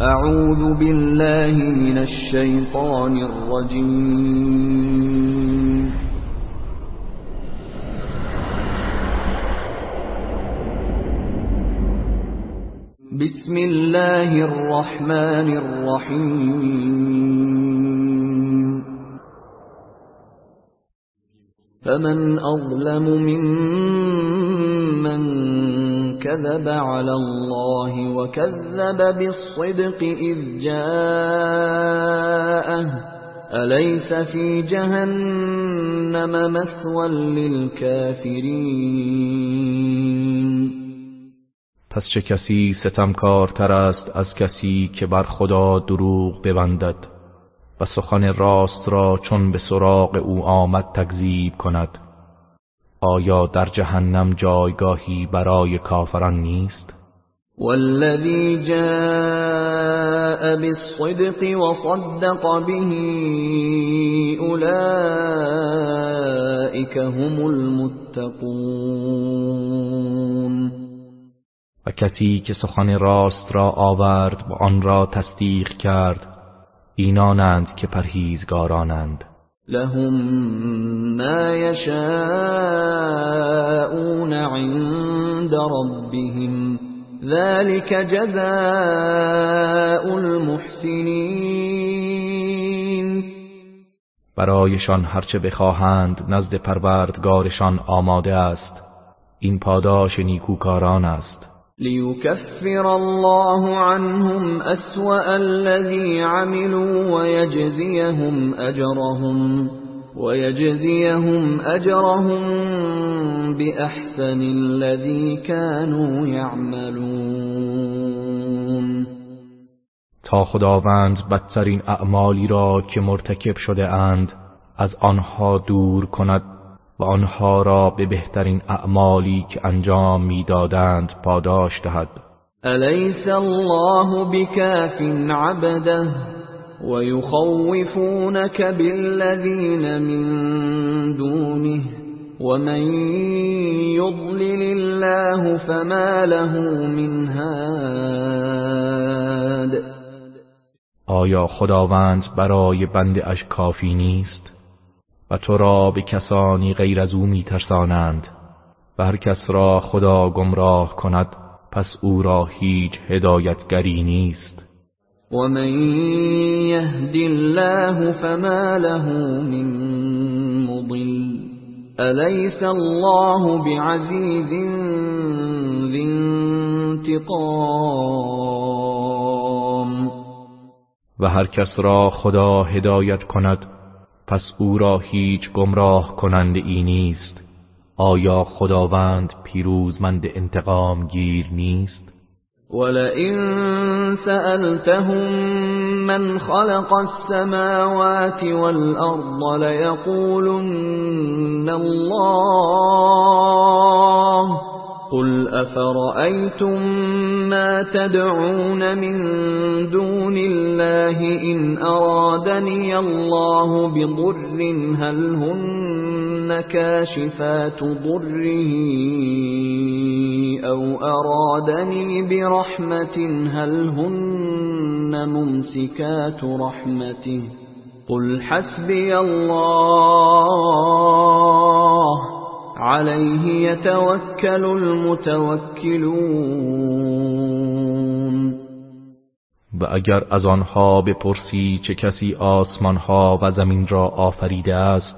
أعوذ بالله من الشیطان الرجیم بسم الله الرحمن الرحیم فمن أظلم ممن كذب على الله وكذب بالصدق إذ جاءه أليس في جهنم مثوى للكافرين پس چه کسی ستمکارتر است از کسی که بر خدا دروغ ببندد و سخن راست را چون به سراغ او آمد تکذیب کند؟ آیا در جهنم جایگاهی برای کافران نیست؟ والذی جاء بالصدق وصدق به اولئك هم المتقون. و کسی که سخن راست را آورد و آن را تصدیق کرد اینانند که پرهیزگارانند. لهم ما يشاءون عند ربهم. ذلك جزاء المحسنین برایشان هرچه بخواهند نزد پروردگارشان آماده است. این پاداش نیکوکاران است. ليكفر الله عنهم أسوأ الذي عملوا ويجزيهم أجرهم ويجزيهم أجرهم بأحسن الذي كانوا يعملون. تا خداوند بدترین اعمالی را که مرتکب شده اند از آنها دور کند. و آنها را به بهترین اعمالی که انجام می‌دادند پاداش دهد. الیس الله بکاف عبده ويخوفونك بالذین من دونه ومن يضلل الله فما له من هاد آیا خداوند برای بنده اش کافی نیست؟ و تو را به کسانی غیر از او میترسانند و هر کس را خدا گمراه کند پس او را هیچ هدایتگری نیست. و من یهد الله فما له من مضل الیس الله بعزیز ذی انتقام؟ و هر کس را خدا هدایت کند پس او را هیچ گمراه کنند ای نیست. آیا خداوند پیروزمند انتقام گیر نیست؟ ولئن سألتهم من خلق السماوات والأرض ليقولن الله قل أفرأيتم ما تدعون من دون الله إن أرادني الله بضر هل هن كاشفات ضره أو أرادني برحمة هل هن ممسكات رحمته قل حسبي الله علیه یتوکل المتوکلون و اگر از آنها بپرسی چه کسی آسمانها و زمین را آفریده است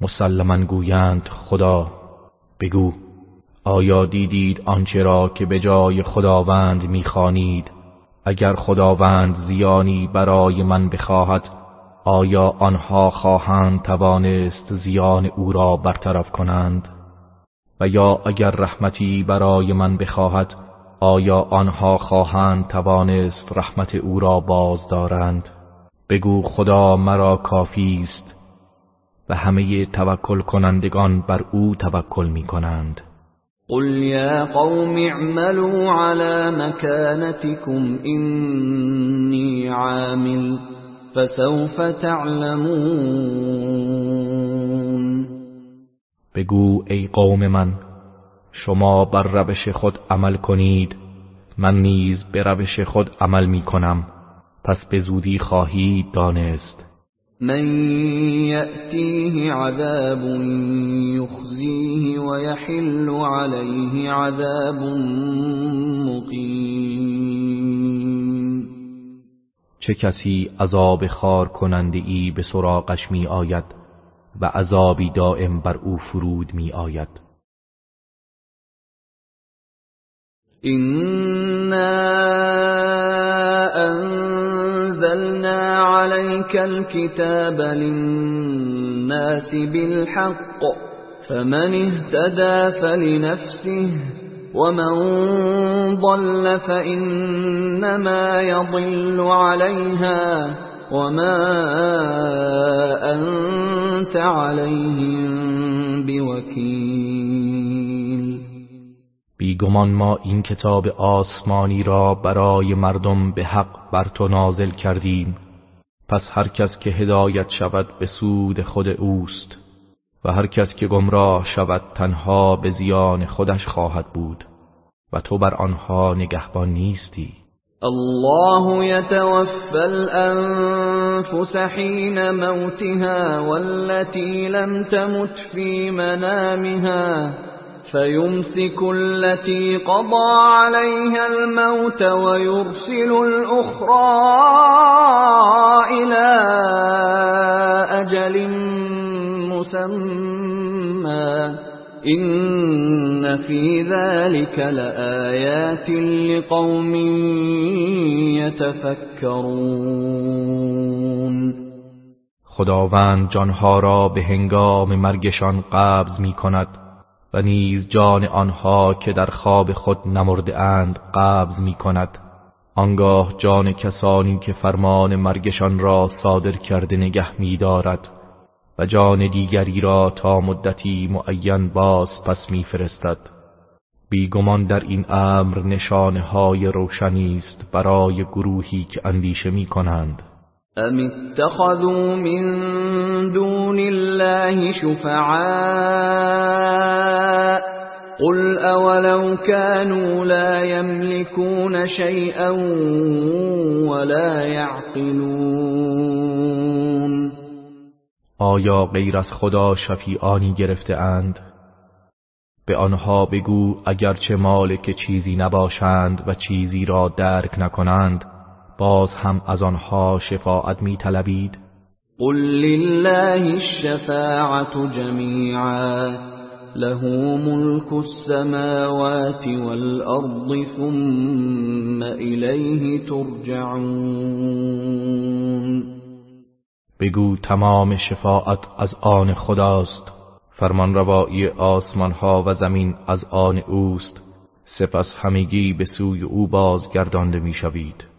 مسلما گویند خدا بگو آیا دیدید آنچه را که به جای خداوند می‌خوانید؟ اگر خداوند زیانی برای من بخواهد آیا آنها خواهند توانست زیان او را برطرف کنند؟ و یا اگر رحمتی برای من بخواهد آیا آنها خواهند توانست رحمت او را باز دارند؟ بگو خدا مرا کافی است و همه توکل کنندگان بر او توکل می کنند. قل یا قوم اعملوا على مكانتكم إني عامل فسوف تعلمون. بگو ای قوم من شما بر روش خود عمل کنید. من نیز به روش خود عمل می کنم. پس به زودی خواهید دانست. من يأتيه عذاب يخزيه ويحل عليه عذاب مقیم. چه کسی عذاب خار کننده ای به سراغش می آید و عذابی دائم بر او فرود می آید. أنزلنا عليك الكتاب للناس بالحق فمن اهتدى فلنفسه ومن ضل فإنما يضل عليها وما أنت عليهم بوكيل. بیگمان ما این کتاب آسمانی را برای مردم به حق بر تو نازل کردیم. پس هر کس که هدایت شود به سود خود اوست. و هر کس که گمراه شود تنها به زیان خودش خواهد بود و تو بر آنها نگهبان نیستی. الله يتوفى الأنفس حين موتها والتي لم تمت في منامها فيمسك التي قضى عليها الموت ويرسل الأخرى إلى أجل مسمى إن في ذلك لآيات لقوم يتفكرون خداوند جانها را به هنگام مرگشان قبض می کند و نیز جان آنها که در خواب خود نمرده اند قبض می کند آنگاه جان کسانی که فرمان مرگشان را صادر کرده نگه می دارد جان دیگری را تا مدتی معین باز پس می فرستد بیگمان در این امر نشانه های روشنی است برای گروهی که اندیشه می کنند ام اتخذوا من دون الله شفعاء؟ قل اولو كانوا لا يملكون شيئا ولا يعقلون. آیا غیر از خدا شفیعانی گرفته اند؟ به آنها بگو اگرچه مالک چیزی نباشند و چیزی را درک نکنند باز هم از آنها شفاعت می طلبید قل لله الشفاعة جميعا له ملك السماوات والأرض ثم إليه ترجعون بگو تمام شفاعت از آن خداست. فرمان روایی آسمان ها و زمین از آن اوست. سپس همگی به سوی او بازگردانده می‌شوید.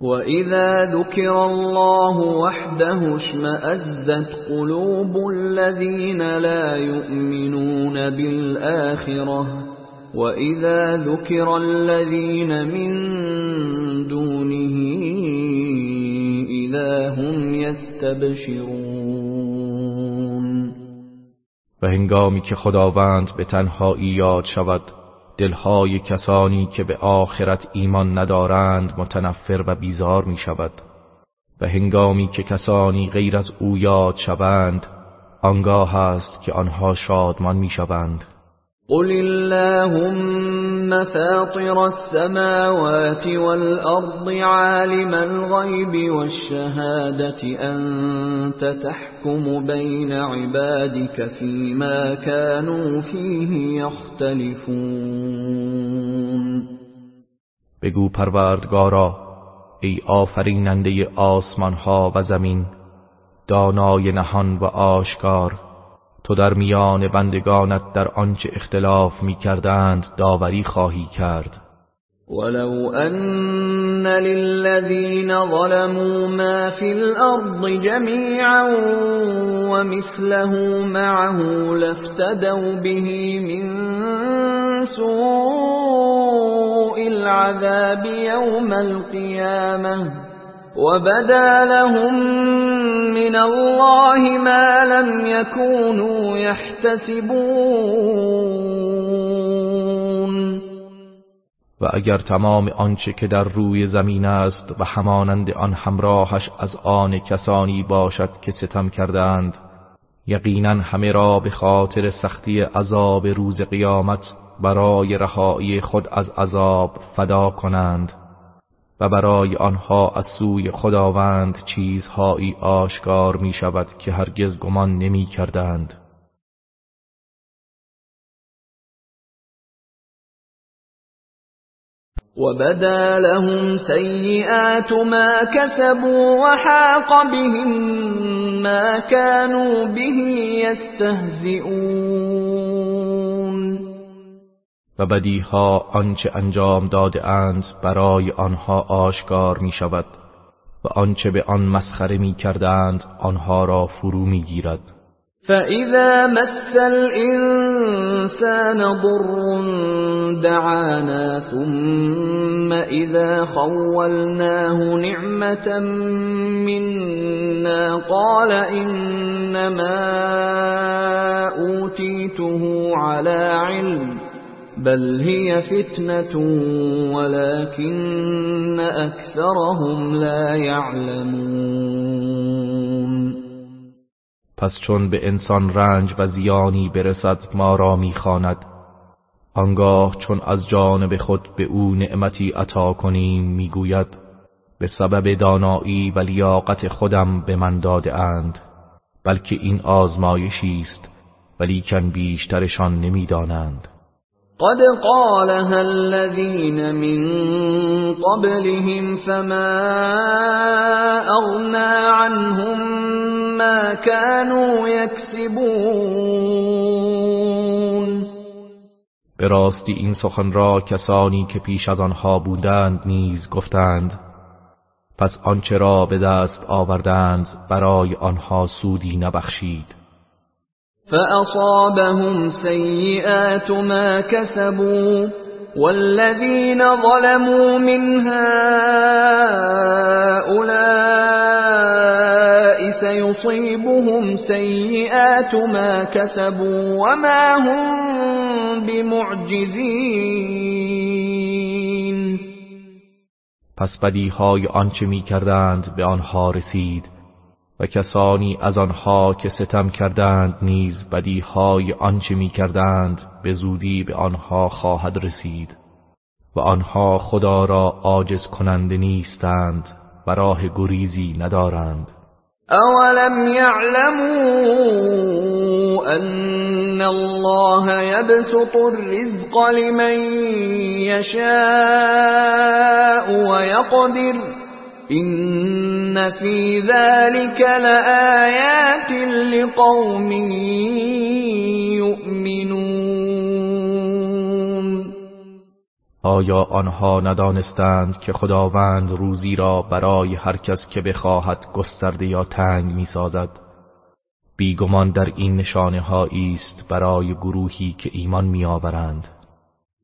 وَإِذَا ذُكِرَ اللَّهُ وَحْدَهُ اشْمَأَزَّتْ قُلُوبُ الَّذِينَ لَا يُؤْمِنُونَ بِالْآخِرَةِ. وَإِذَا ذُكِرَ الَّذِينَ مِن دُونِهِ هُمْ يَسْتَبْشِرُونَ و هنگامی که خداوند به تنهایی یاد شود دلهای کسانی که به آخرت ایمان ندارند متنفر و بیزار می شود. و هنگامی که کسانی غیر از او یاد شوند آنگاه است که آنها شادمان می شوند. قل اللهم فاطر السماوات والأرض عالم الغيب والشهادة أنت تحكم بين عبادك فيما كانوا فيه يختلفون بگو پروردگارا ای آفریننده آسمان ها و زمین دانای نهان و آشکار تو در میان بندگانت در آنچه اختلاف می کردند داوری خواهی کرد. ولو أن للذين ظلموا ما في الأرض جميعا ومثله معه لافتدوا به من سوء العذاب يوم القيامة وبدا لهم من الله ما لم يكونوا يحتسبون. و اگر تمام آنچه که در روی زمین است و همانند آن همراهش از آن کسانی باشد که ستم کردند یقینا همه را به خاطر سختی عذاب روز قیامت برای رهایی خود از عذاب فدا کنند. و برای آنها از سوی خداوند چیزهایی آشکار می شود که هرگز گمان نمی کردند وبدا لهم سيئات ما كسبوا وحاق بهم ما كانوا به يستهزئون و بدیها آنچه انجام داده اند برای آنها آشکار می شود و آنچه به آن مسخره می کردند آنها را فرو می گیرد فإذا مس الإنسان ضر دعانا ثم إذا خولناه نعمة منا قال إنما أوتيته على علم بل هي فتنة ولكن أكثرهم لا يعلمون پس چون به انسان رنج و زیانی برسد ما را می‌خواند. آنگاه چون از جانب خود به او نعمتی عطا کنیم می‌گوید به سبب دانایی و لیاقت خودم به من داده اند. بلکه این آزمایشی است ولیکن بیشترشان نمی‌دانند. قد قالها الذين من قبلهم فما أغنى عنهم ما كانوا يكسبون به راستی این سخن را کسانی که پیش از آنها بودند نیز گفتند. پس آنچه را به دست آوردند برای آنها سودی نبخشید. فأصابهم سيئات ما كسبوا والذين ظلموا من هؤلاء سيصيبهم سيئات ما كسبوا وما هم بمعجزين پس بدیهای آنچه می کردند به آنها رسید. و کسانی از آنها که ستم کردند نیز بدیهای آنچه می کردند به زودی به آنها خواهد رسید و آنها خدا را عاجز کننده نیستند و راه گریزی ندارند. اولم یعلموا ان الله یبسط الرزق لمن یشاء و یقدر إن في ذلك لآيات لقوم یؤمنون آیا آنها ندانستند که خداوند روزی را برای هر کس که بخواهد گسترده یا تنگ می‌سازد؟ بیگمان در این نشانه است برای گروهی که ایمان میآورند.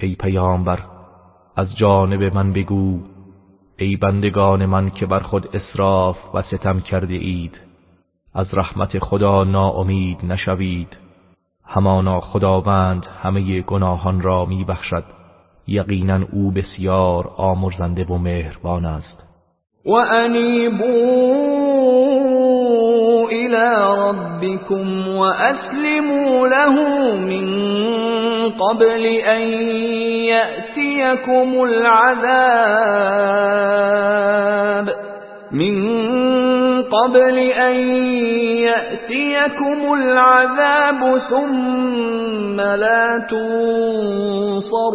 ای پیامبر از جانب من بگو ای بندگان من که بر خود اسراف و ستم کرده اید از رحمت خدا ناامید نشوید. همانا خداوند همه گناهان را میبخشد. یقینا او بسیار آمرزنده و مهربان است. و انیبو الى ربكم واسلموا له من قبل أن يأتيكم العذاب. من قبل أن يأتيكم العذاب ثم لا تنصرون.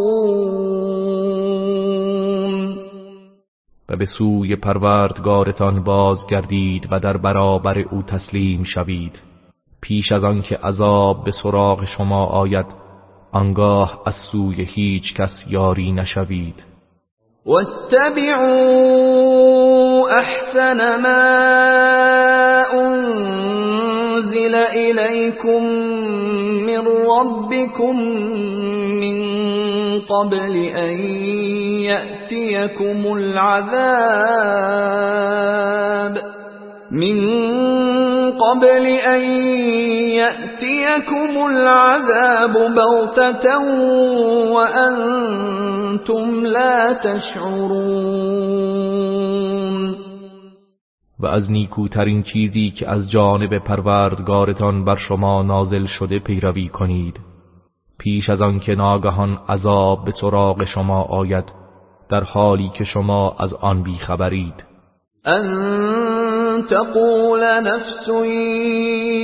و به سوی پروردگارتان بازگردید و در برابر او تسلیم شوید. پیش از آنکه عذاب به سراغ شما آید آنگاه از سوی هیچ کس یاری نشوید. واتبعوا احسن ما انزل اليكم من ربكم من قبل ان ياتيكم العذاب من قبل ان ياتيكم العذاب بغتة وانتم لا تشعرون. و از نیکوترین چیزی که از جانب پروردگارتان بر شما نازل شده پیروی کنید. پیش از آن که ناگهان عذاب به سراغ شما آید در حالی که شما از آن بیخبرید. ان تقول نفس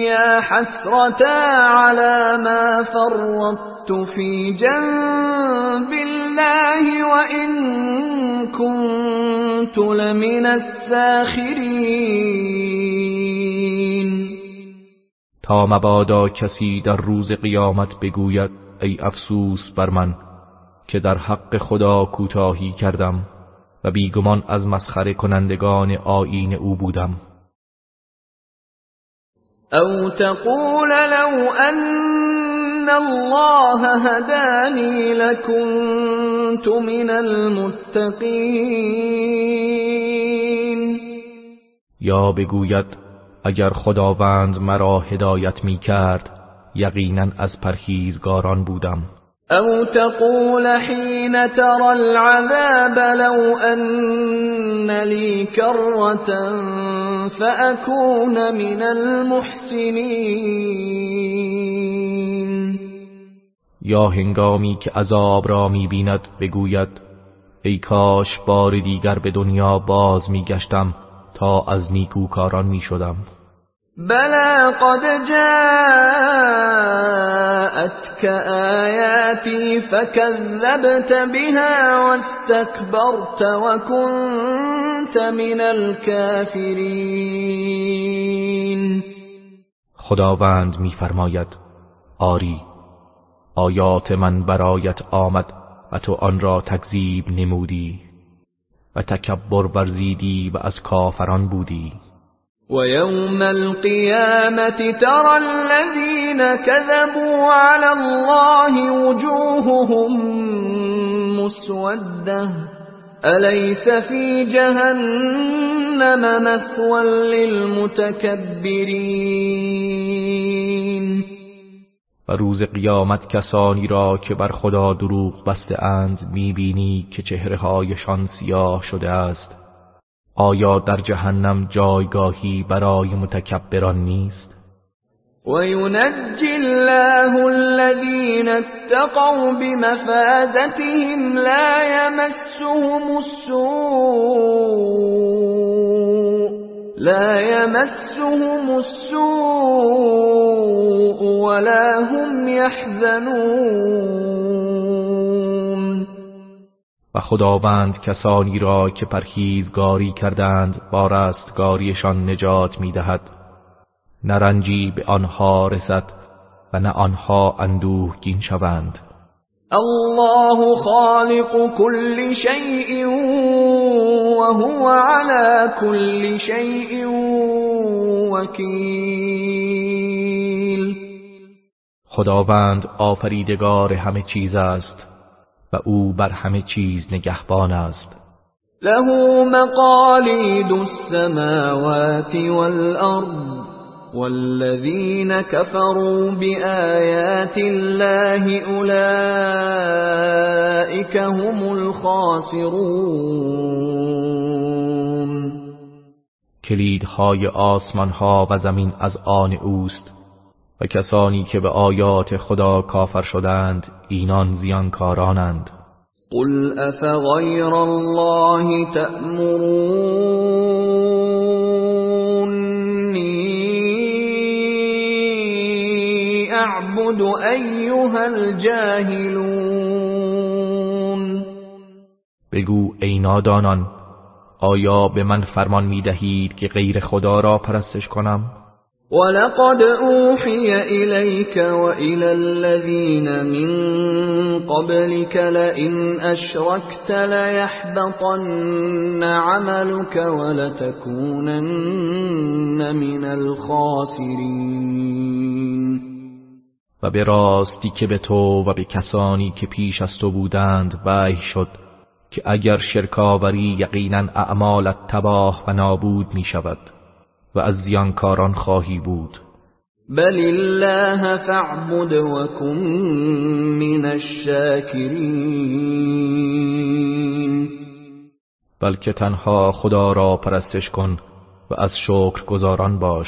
یا حسرتا على ما فرطت في جنب الله وإن كنت لمن الساخرين. تا مبادا کسی در روز قیامت بگوید ای افسوس بر من که در حق خدا کوتاهی کردم. و بیگمان از مسخره کنندگان آیین او بودم. او تقول لو ان الله هدانی لكنت من المتقین. یا بگوید اگر خداوند مرا هدایت می کرد یقینا از پرهیزگاران بودم. او تقول حين ترى العذاب لو ان لي كرة فأكون من المحسنين. یا هنگامی که عذاب را می‌بیند بگوید ای کاش بار دیگر به دنیا باز میگشتم تا از نیکوکاران می‌شدم. بلى قد جاءتك آياتي فكذبت بها واستكبرت وكنت من الكافرين. خداوند میفرماید آری آیات من برایت آمد و تو آن را تکذیب نمودی و تکبر ورزیدی و از کافران بودی. ويوم القيامة ترى الذين كذبوا على الله وجوههم مسودة. أليس في جهنم مثوى للمتكبرين؟ و روز قیامت کسانی را که بر خدا دروغ بسته اند می‌بینی که چهره هایشان سیاه شده است. آیا در جهنم جایگاهی برای متکبران نیست؟ وينجي الله الذين اتقوا بمفازتهم لا يمسهم السوء لا يمسهم السوء ولا هم يحزنون و خداوند کسانی را که پرهیزگاری کردند با رستگاریشان نجات می‌دهد. نه رنجی به آنها رسد و نه آنها اندوهگین شوند. الله خالق كل شيء وهو على كل شيء وكيل خداوند آفریدگار همه چیز است. و او بر همه چیز نگهبان است. له مقاليد السماوات والأرض والذين كفروا بآيات الله أولئك هم الخاسرون. کلیدهای آسمان ها و زمین از آن اوست. و کسانی که به آیات خدا کافر شدند اینان زیانکارانند قل افغیر الله تأمرونی اعبد ایها الجاهلون بگو ای نادانان آیا به من فرمان می دهید که غیر خدا را پرستش کنم؟ ولقد أوحي إليك وإلى الذين من قبلك لئن أشركت ليحبطن عملك ولتكونن من الخاسرين. و به راستی که به تو و به کسانی که پیش از تو بودند وحی شد که اگر شرکاوری یقینا اعمالت تباه و نابود می شود و از زیانکاران خواهی بود. بل الله فاعبد وكن من الشاکرین. بلکه تنها خدا را پرستش کن و از شکر گزاران باش.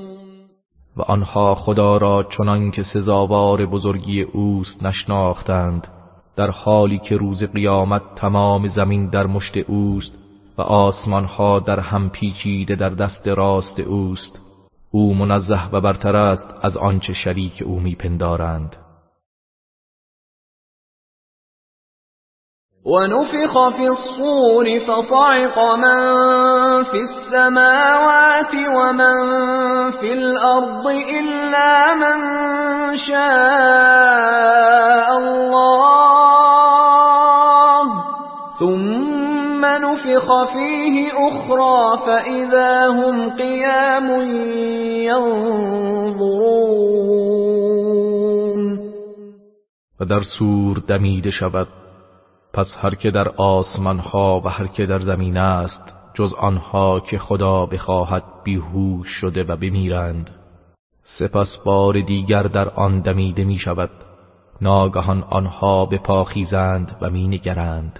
و آنها خدا را چنان که سزاوار بزرگی اوست نشناختند. در حالی که روز قیامت تمام زمین در مشت اوست و آسمانها در هم پیچیده در دست راست اوست او منزه و برتر است از آنچه شریک او میپندارند. ونفخ في الصور فصعق من في السماوات ومن في الأرض إلا من شاء الله. ثم نفخ فيه أخرى فإذا هم قيام ينظرون. و در سور دمیده شود. پس هر که در آسمان ها و هر که در زمین است جز آنها که خدا بخواهد بیهوش شده و بمیرند. سپس بار دیگر در آن دمیده می شود ناگهان آنها به پاخیزند و می نگرند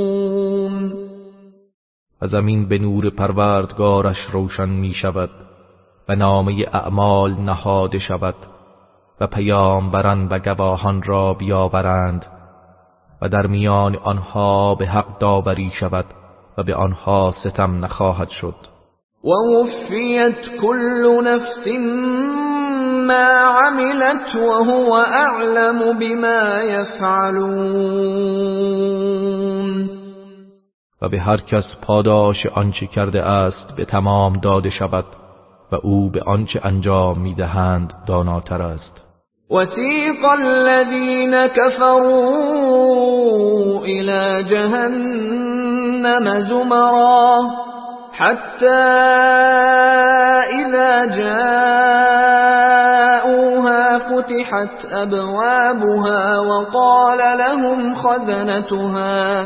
و زمین به نور پروردگارش روشن می شود و نامه اعمال نهاده شود و پیامبران و گواهان را بیاورند و در میان آنها به حق داوری شود و به آنها ستم نخواهد شد. ووفيت كل نفس ما عملت وهو أعلم بما يفعلون و به هر کس پاداش آنچه کرده است به تمام داده شود و او به آنچه انجام می‌دهند داناتر است. وسيق الذين كفروا إلى جهنم زمرا حتى إذا جاءوها فتحت أبوابها وقال لهم خزنتها.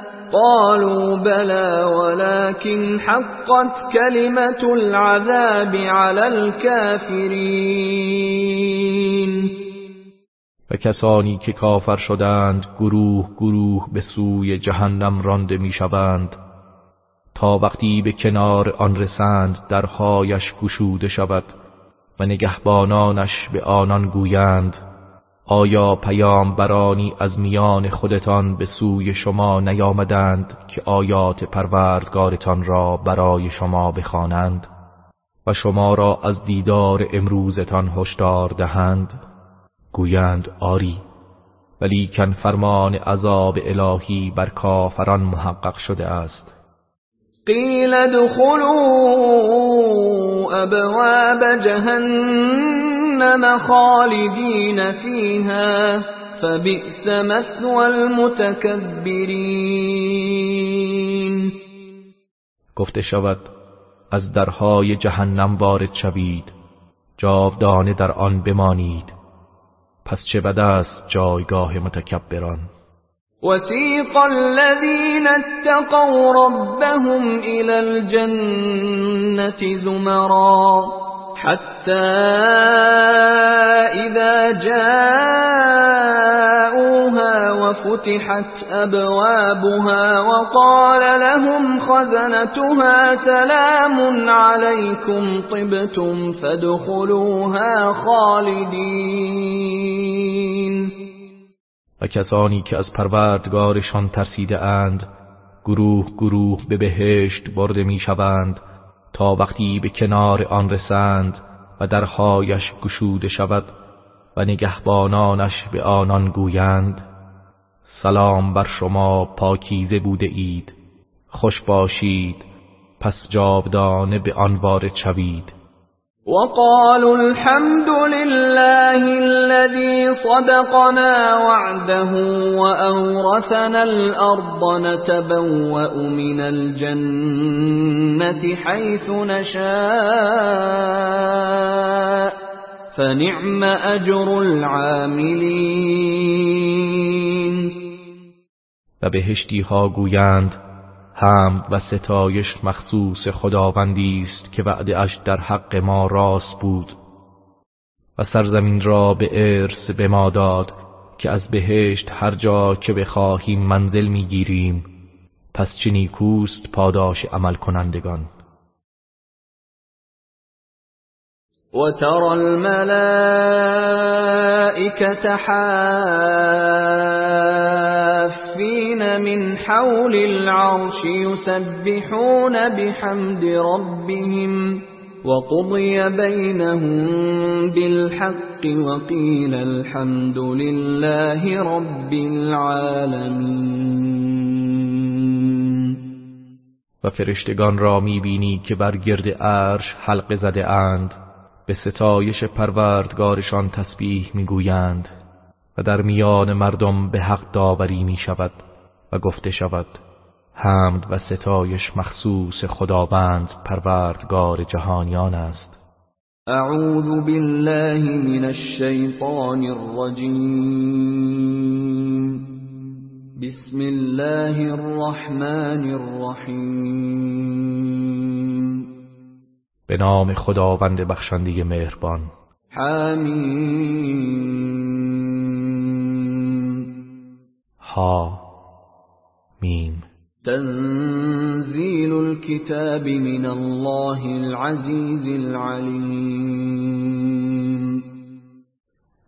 قالوا بلى ولكن حقت كلمة العذاب على الكافرين. و کسانی که کافر شدند گروه گروه به سوی جهنم رانده می‌شوند تا وقتی به کنار آن رسند درهایش گشوده شود و نگهبانانش به آنان گویند. آیا پیامبرانی از میان خودتان به سوی شما نیامدند که آیات پروردگارتان را برای شما بخوانند و شما را از دیدار امروزتان هشدار دهند؟ گویند آری. ولیکن فرمان عذاب الهی بر کافران محقق شده است. قیل ادخلوا ابواب جهنم. خالدین فیها فبئس مثوى المتكبرین گفته شود از درهای جهنم وارد شوید جاودانه در آن بمانید. پس چه بد است جایگاه متکبران. وسيق الذين اتقوا ربهم إلى الجنة زمرا حتى إذا جاءوها وفتحت أبوابها وقال لهم خزنتها سلام عليكم طبتم فادخلوها خالدين. و کسانی که از پروردگارشان ترسیده اند گروه گروه به بهشت برده می شوند تا وقتی به کنار آن رسند و درهایش گشوده شود و نگهبانانش به آنان گویند سلام بر شما پاکیزه بوده اید. خوش باشید. پس جاودانه به آن وارد شوید. وقالوا الحمد لله الذي صدقنا وعده وأورثنا الأرض نتبوأ من الجنة حيث نشاء فنعم أجر العاملين. و بهشتی ها گویند حمد و ستایش مخصوص خداوندی است که وعدهاش در حق ما راست بود و سرزمین را به ارث به ما داد که از بهشت هر جا که بخواهیم منزل می‌گیریم پس چه نیکوست پاداش عمل کنندگان وترى الملائكة حافين من حول العرش يسبحون بحمد ربهم وقضي بينهم بالحق وقيل الحمد لله رب العالمين. و فرشتگان را میبینی که بر گرد عرش حلقه زده اند. به ستایش پروردگارشان تسبیح می‌گویند و در میان مردم به حق داوری می شود و گفته شود حمد و ستایش مخصوص خداوند پروردگار جهانیان است. اعوذ بالله من الشیطان الرجیم. بسم الله الرحمن الرحیم. به نام خداوند بخشنده مهربان. حمیم. ها میم تنزیل الكتاب من الله العزیز العلیم.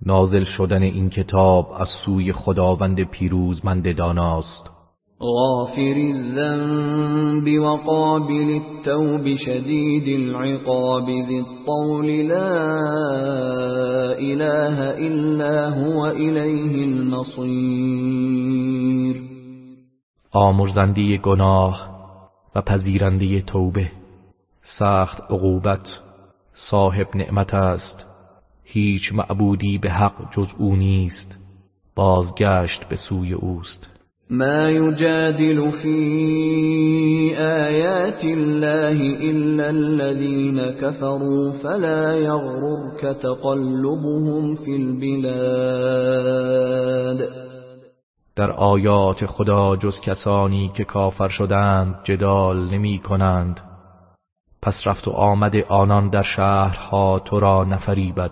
نازل شدن این کتاب از سوی خداوند پیروزمند داناست. غافر الذنب وقابل التوب شديد العقاب ذي الطول لا إله إلا هو إليه المصير. آمرزنده گناه و پذیرنده توبه. سخت عقوبت صاحب نعمت است. هیچ معبودی به حق جز او نیست. بازگشت به سوی اوست. ما يجادل في آيات الله إلا الذين كفروا فلا يغررك تقلبهم في البلاد. در آیات خدا جز کسانی که کافر شدند جدال نمی کنند. پس رفت و آمد آنان در شهرها تو را نفریبد.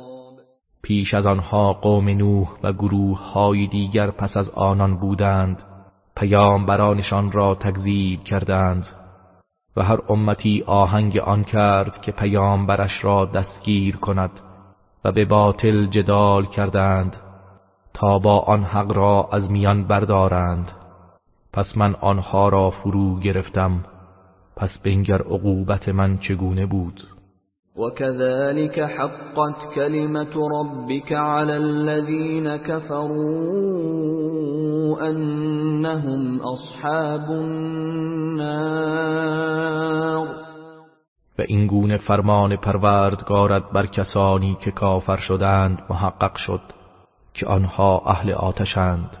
پیش از آنها قوم نوح و گروه های دیگر پس از آنان بودند پیامبرانشان را تکذیب کردند و هر امتی آهنگ آن کرد که پیامبرش را دستگیر کند و به باطل جدال کردند تا با آن حق را از میان بردارند. پس من آنها را فرو گرفتم پس بنگر عقوبت من چگونه بود؟ وكذلك حقت كلمة ربك على الذين كفروا أنهم أصحاب النار و این گونه فرمان پروردگارت بر کسانی که کافر شدند محقق شد که آنها اهل آتشند.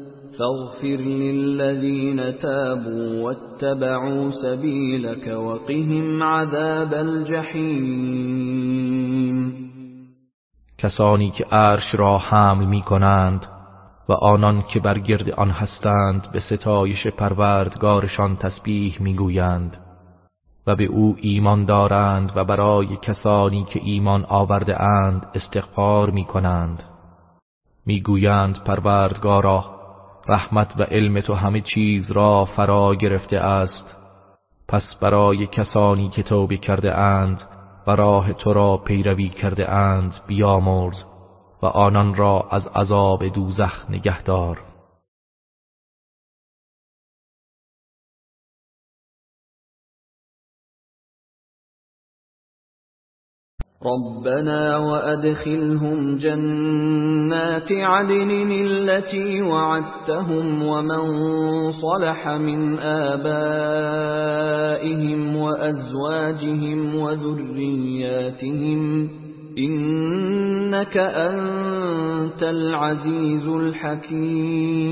فاغفر للذين تابوا واتبعوا سبيلك وقهم عذاب الجحیم کسانی که عرش را حمل می کنند و آنان که بر گرد آن هستند به ستایش پروردگارشان تسبیح می‌گویند و به او ایمان دارند و برای کسانی که ایمان آورده اند استغفار می کنند می‌گویند پروردگارا رحمت و علم تو همه چیز را فرا گرفته است. پس برای کسانی که توبه کرده اند و راه تو را پیروی کرده اند بیامرز و آنان را از عذاب دوزخ نگهدار. ربنا وأدخلهم جنات عدن التي وعدتهم ومن صلح من آبائهم وأزواجهم وذرياتهم إنك أنت العزيز الحكيم.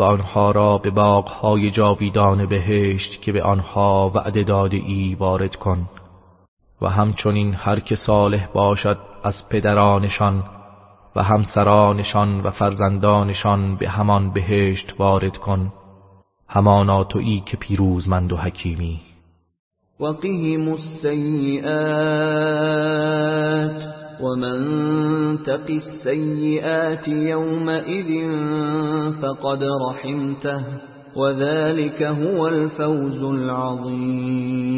و آنها را به باغهای جاویدان بهشت که به آنها وعده داده ای وارد کن و همچنین هر که صالح باشد از پدرانشان و همسرانشان و فرزندانشان به همان بهشت وارد کن. همانا تویی که پیروزمند و حکیمی. وقهم السیئات ومن تق السيئات يومئذ فقد رحمته وذلك هو الفوز العظیم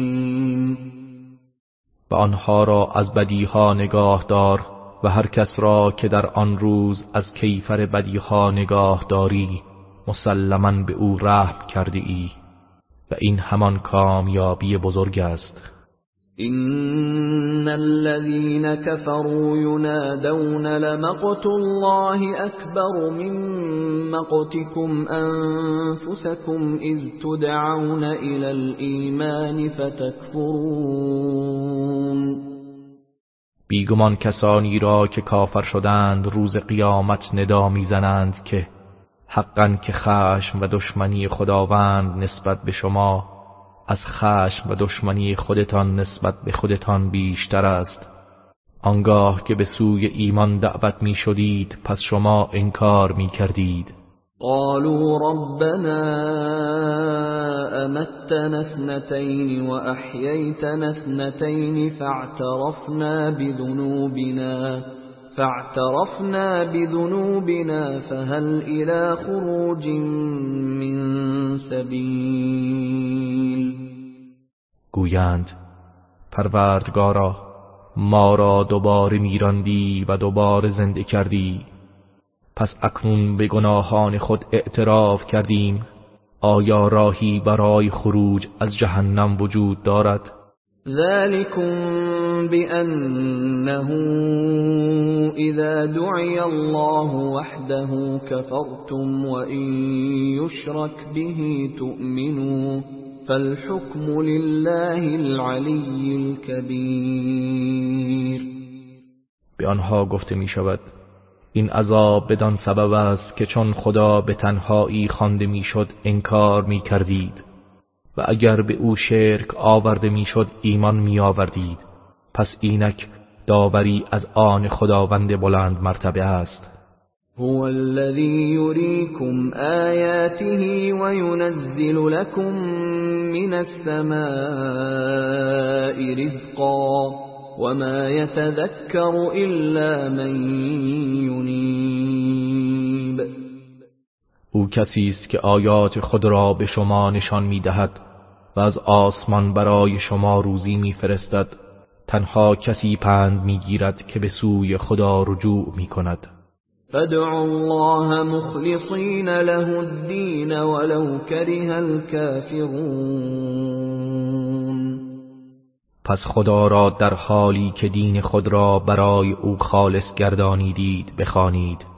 و آنها را از بدیها نگاه دار و هر کس را که در آن روز از کیفر بدیها نگاه داری مسلما به او رحم کرده ای و این همان کامیابی بزرگ است. إن الذين كفروا ينادون لمقت الله أكبر من مقتكم أنفسكم إذ تدعون إلى الإيمان فتكفرون بیگمان کسانی را که کافر شدند روز قیامت ندا می‌زنند که حقا که خشم و دشمنی خداوند نسبت به شما از خشم و دشمنی خودتان نسبت به خودتان بیشتر است. آنگاه که به سوی ایمان دعوت می شدید پس شما انکار می کردید. قالوا ربنا امتنا اثنتين واحييتنا اثنتين فاعترفنا بذنوبنا. فاعترفنا بذنوبنا فهل الى خروج من سبیل گویند پروردگارا ما را دوباره میراندی و دوباره زنده کردی. پس اکنون به گناهان خود اعتراف کردیم. آیا راهی برای خروج از جهنم وجود دارد؟ ذلكم بأنه إذا دعي الله وحده كفرتم وإن يشرك به تؤمنوا فالحكم لله العلي الكبير به آنها گفته می شود این عذاب بدان سبب است که چون خدا به تنهایی خوانده می‌شد انکار می کردید و اگر به او شرک آورده می‌شد ایمان می آوردید پس اینک داوری از آن خداوند بلند مرتبه است. هو الذي يريكم آياته وينزل لكم من السماء رزقا وما يتذكر إلا من ينيب او کسی است که آیات خود را به شما نشان می‌دهد و از آسمان برای شما روزی میفرستد. تنها کسی پند می‌گیرد که به سوی خدا رجوع می‌کند. فادعوا الله مخلصین له الدین ولو كره الكافرون پس خدا را در حالی که دین خود را برای او خالص گردانیدید بخوانید.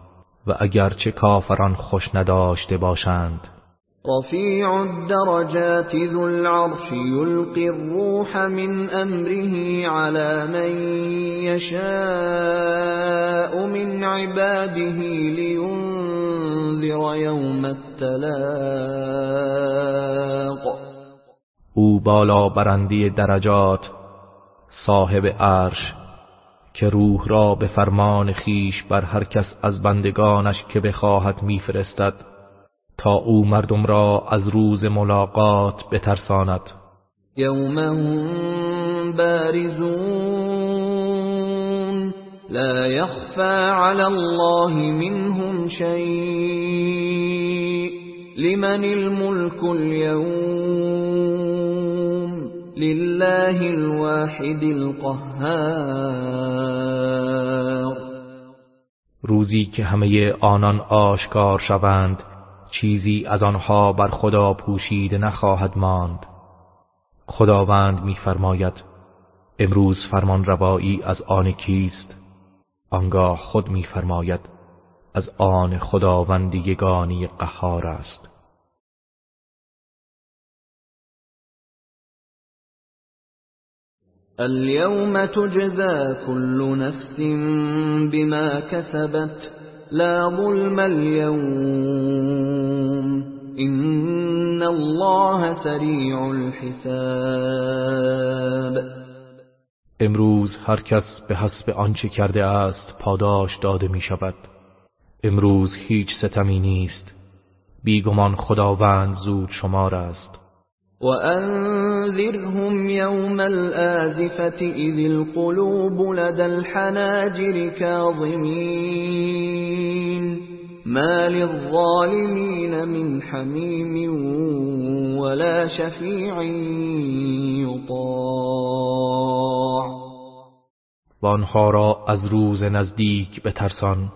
و اگرچه کافران خوش نداشته باشند. رفیع الدرجات ذو العرش يلقي الروح من امره على من يشاء من عباده لينذر يوم التلاق. او بالا برندی درجات صاحب عرش که روح را به فرمان خیش بر هر کس از بندگانش که بخواهد میفرستد تا او مردم را از روز ملاقات بترساند. یوم بارزون لا يخفى على الله منهم شيء لمن الملك اليوم لله الواحد القهار. روزی که همه آنان آشکار شوند چیزی از آنها بر خدا پوشیده نخواهد ماند. خداوند میفرماید امروز فرمان روایی از آن کیست؟ آنگاه خود میفرماید از آن خداوند یگانی قهار است. اليوم تجزى كل نفس بما كسبت لا ظلم اليوم إن الله سریع الحساب. امروز هر کس به حسب آنچه کرده است پاداش داده می شود. امروز هیچ ستمی نیست. بیگمان خداوند زود شمار است. وأنذرهم يوم الآزفة إذ القلوب لدى الحناجر كاظمين ما للظالمين من حميم ولا شفيع يطاع و آنها را از روز نزدیک بترسان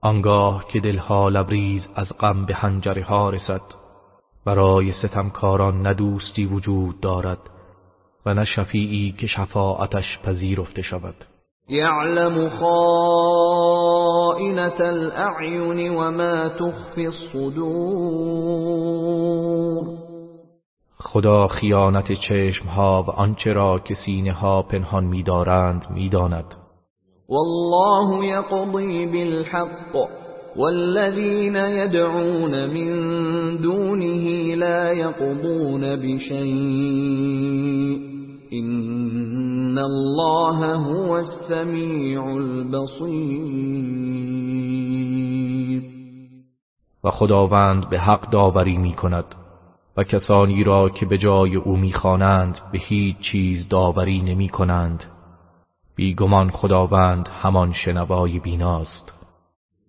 آنگاه که دلها لبریز از غم به حنجره ها رسد. برای ستمکاران نه دوستی وجود دارد و نه شفیعی که شفاعتش پذیرفته شود. یعلم خائنة الاعین وما تخفی الصدور. خدا خیانت چشمها و آنچه را که سینه ها پنهان می‌دارند می‌داند. والله یقضی بالحق. والذين يدعون من دونه لا يقضون بشيء إن الله هو السميع البصير و خداوند به حق داوری می کند و کسانی را که به جای او می‌خوانند به هیچ چیز داوری نمی کنند بیگمان خداوند همان شنوای بیناست.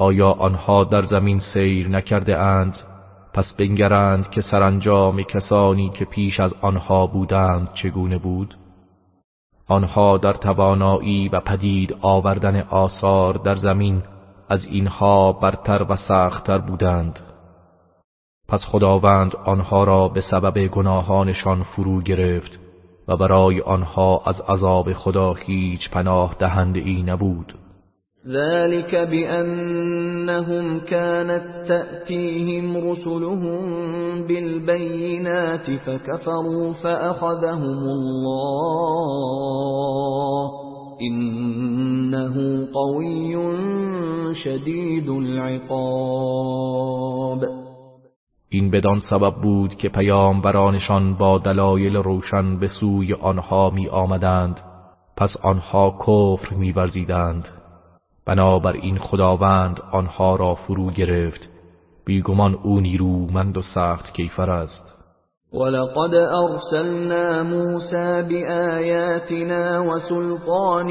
آیا آنها در زمین سیر نکرده اند؟ پس بنگرند که سرانجام کسانی که پیش از آنها بودند چگونه بود؟ آنها در توانایی و پدید آوردن آثار در زمین از اینها برتر و سختتر بودند. پس خداوند آنها را به سبب گناهانشان فرو گرفت و برای آنها از عذاب خدا هیچ پناه دهنده ای نبود. ذلك بأنهم كانت تأتيهم رسلهم بالبينات فكفروا فأخذهم الله إنه قوي شدید العقاب. این بدان سبب بود که پیامبرانشان با دلایل روشن به سوی آنها می آمدند پس آنها کفر می ورزیدند بنابراین خداوند آنها را فرو گرفت. بیگمان او نیرومند و سخت کیفر است. ولقد ارسلنا موسى بآياتنا وسلطان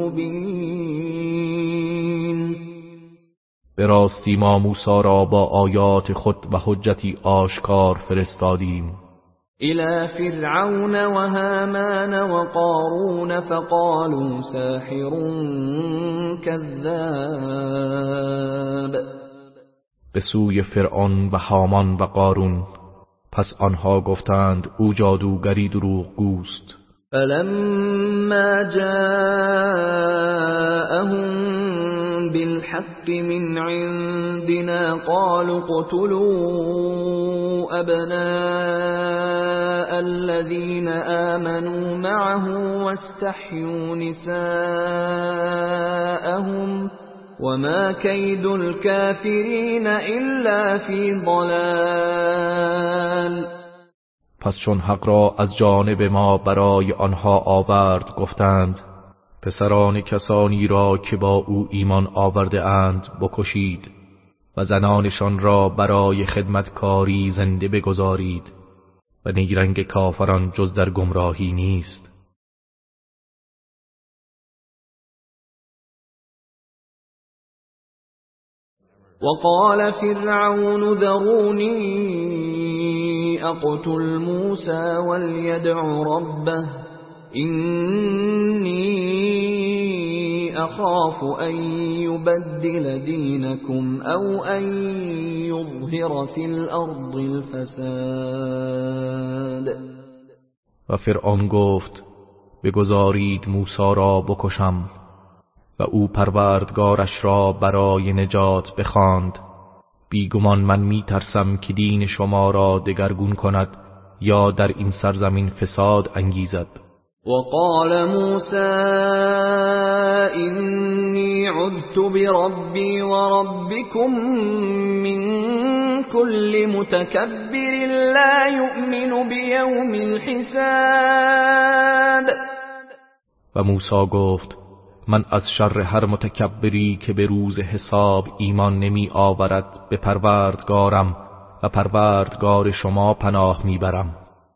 مبین به راستی ما موسی را با آیات خود و حجتی آشکار فرستادیم. إلى فرعون وهامان وقارون فقالوا ساحر كذاب. به سوی فرعون و هامان و قارون پس آنها گفتند او جادوگری دروغ گوست. فلما جاءهم بالحق من عندنا قالوا اقتلوا أبناء الذين آمنوا معه واستحيوا نساءهم وما كيد الكافرين إلا في ضلال. پس چون حق را از جانب ما برای آنها آورد گفتند پسران کسانی را که با او ایمان آورده اند بکشید و زنانشان را برای خدمتکاری زنده بگذارید و نیرنگ کافران جز در گمراهی نیست. وقال فرعون ذروني اقتل موسى وليدع ربه إني أخاف أن يبدل دينكم أو أن يظهر في الأرض الفساد. و فرعون گفت بگذارید موسی را بکشم و او پروردگارش را برای نجات بخواند. بیگمان من می ترسم که دین شما را دگرگون کند یا در این سرزمین فساد انگیزد. وقال موسى إني عذت بربي وربكم من كل متكبر لا يؤمن بيوم الحساب. و موسی گفت من از شر هر متکبری که به روز حساب ایمان نمی آورد به پروردگارم و پروردگار شما پناه می‌برم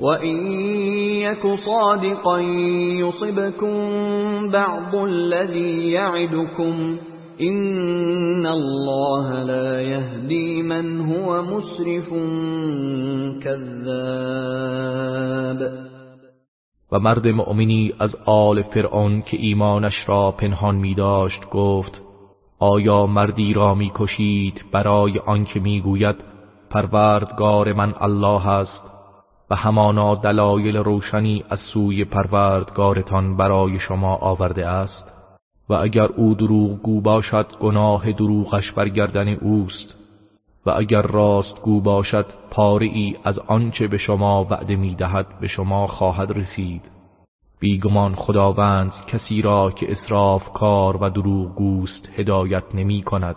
وَإِن يَكُ صَادِقًا يُصِبْكُم بَعْضُ الَّذِي يَعِدُكُمْ إِنَّ اللَّهَ لَا يَهْدِي مَنْ هُوَ مُسْرِفٌ كَذَّابٌ و مرد مؤمنی از آل فرعون که ایمانش را پنهان می داشت گفت آیا مردی را می کشید برای آنکه می گوید پروردگار من الله است؟ و همانا دلایل روشنی از سوی پروردگارتان برای شما آورده است و اگر او دروغگو باشد گناه دروغش برگردن اوست و اگر راست گو باشد پاره ای از آنچه به شما وعده می‌دهد به شما خواهد رسید. بیگمان خداوند کسی را که اسراف کار و دروغگوست هدایت نمی کند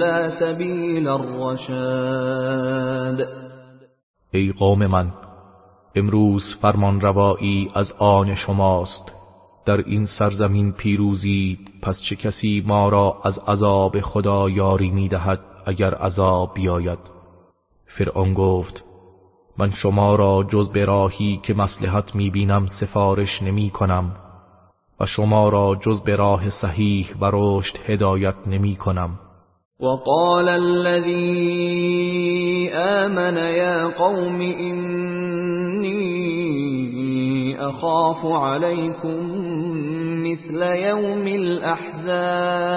إلا سبيل الرشاد ای قوم من امروز فرمان روایی از آن شماست. در این سرزمین پیروزید پس چه کسی ما را از عذاب خدا یاری می‌دهد اگر عذاب بیاید؟ فرعون گفت من شما را جز به راهی که مصلحت می‌بینم سفارش نمی کنم و شما را جز به راه صحیح و رشد هدایت نمی کنم وقال الذي آمن يا قوم إني أخاف عليكم مثل يوم الأحزاب.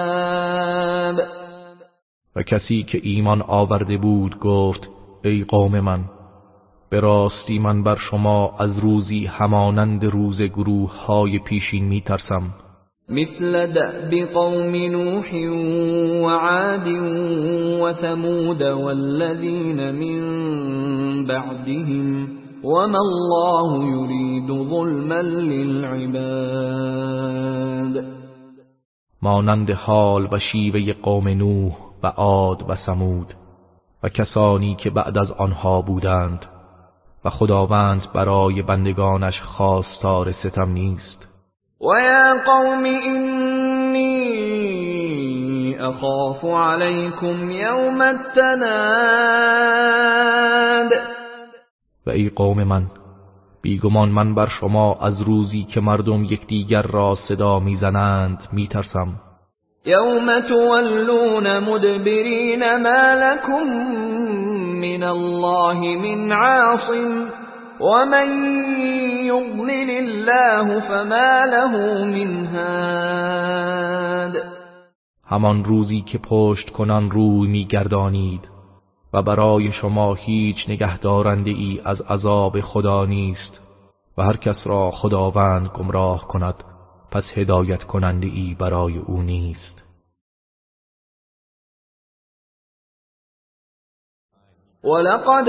و کسی که ایمان آورده بود گفت ای قوم من به راستی من بر شما از روزی همانند روز گروه های پیشین می ترسم مثل دأب قوم نوح وعاد وثمود والذين من بعدهم وما الله يريد ظلما للعباد. مانند حال و شیوه قوم نوح و عاد و سمود و کسانی که بعد از آنها بودند و خداوند برای بندگانش خواستار ستم نیست. و یا قوم اینی اخاف علیکم یوم التناد و ای قوم من بیگمان من بر شما از روزی که مردم یکدیگر را صدا می‌زنند میترسم. يوم تولون مدبرين ما لكم من الله من عاصم ومن يضلل الله فما له من هاد همان روزی که پشت کنان روی میگردانید و برای شما هیچ نگهدارنده ای از عذاب خدا نیست و هر کس را خداوند گمراه کند پس هدایت کننده ای برای او نیست. ولقد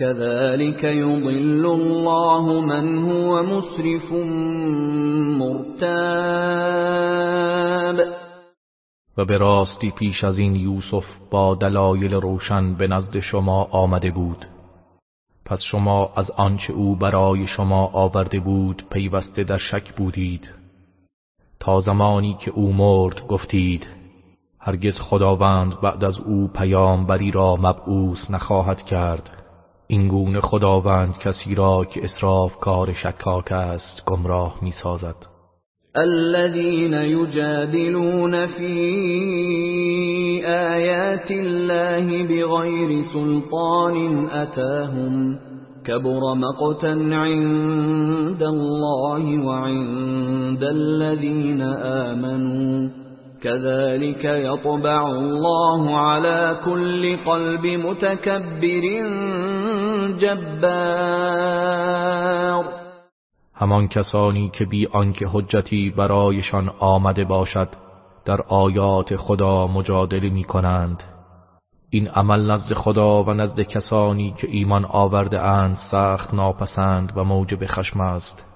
كذلك يضل الله من هو مسرف مرتاب. و به راستی پیش از این یوسف با دلایل روشن به نزد شما آمده بود. پس شما از آنچه او برای شما آورده بود پیوسته در شک بودید. تا زمانی که او مرد گفتید هرگز خداوند بعد از او پیامبری را مبعوث نخواهد کرد. این گونه خداوند کسی را که اسراف کار شکاک است گمراه می سازد الذين يجادلون في آيات الله بغير سلطان أتاهم كبر مقتا عند الله وعند الذين آمنوا. كذلك يطبع الله على كل قلب متكبر جبار. همان کسانی که بی آنکه حجتی برایشان آمده باشد در آیات خدا مجادله می کنند این عمل نزد خدا و نزد کسانی که ایمان آورده اند سخت ناپسند و موجب خشم است.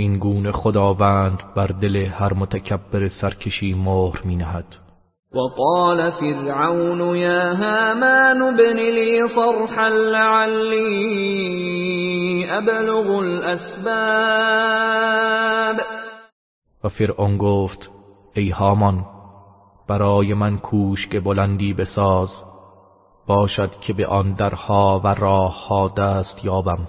این گونه خداوند بر دل هر متکبر سرکشی مهر می نهد وقال فرعون يا هامان ابن لي صرحا لعلي ابلغ الاسباب. و فرعون گفت ای هامان برای من کوشک بلندی بساز باشد که به آن درها و راهها دست یابم.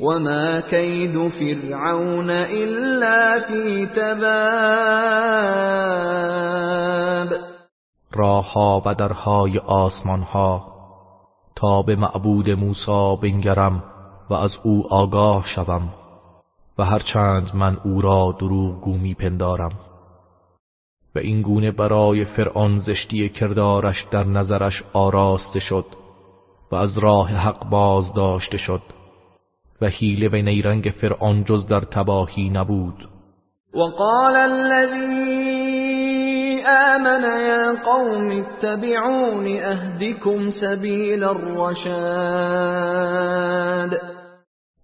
وما كيد فرعون إلا في تباب راهها و درهای آسمان ها تا به معبود موسی بنگرم و از او آگاه شوم و هرچند من او را دروغ گو پندارم و این گونه برای فرعون زشتی کردارش در نظرش آراسته شد و از راه حق باز داشته شد. و حیله و نیرنگ فرعون جز در تباهی نبود. وقال الذي آمن يا قوم اتبعون اهدكم سبیل الرشاد.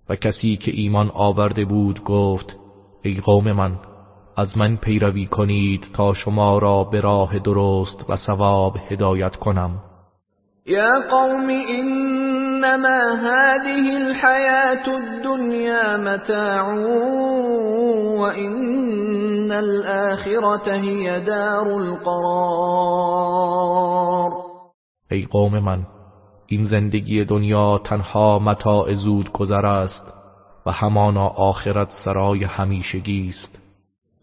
و کسی که ایمان آورده بود گفت ای قوم من از من پیروی کنید تا شما را به راه درست و ثواب هدایت کنم. یا قوم انما هذه الحیات الدنیا متاع وان الاخرة هی دار القرار. ای قوم من این زندگی دنیا تنها متاع زود گذر است و همانا آخرت سرای همیشگی است.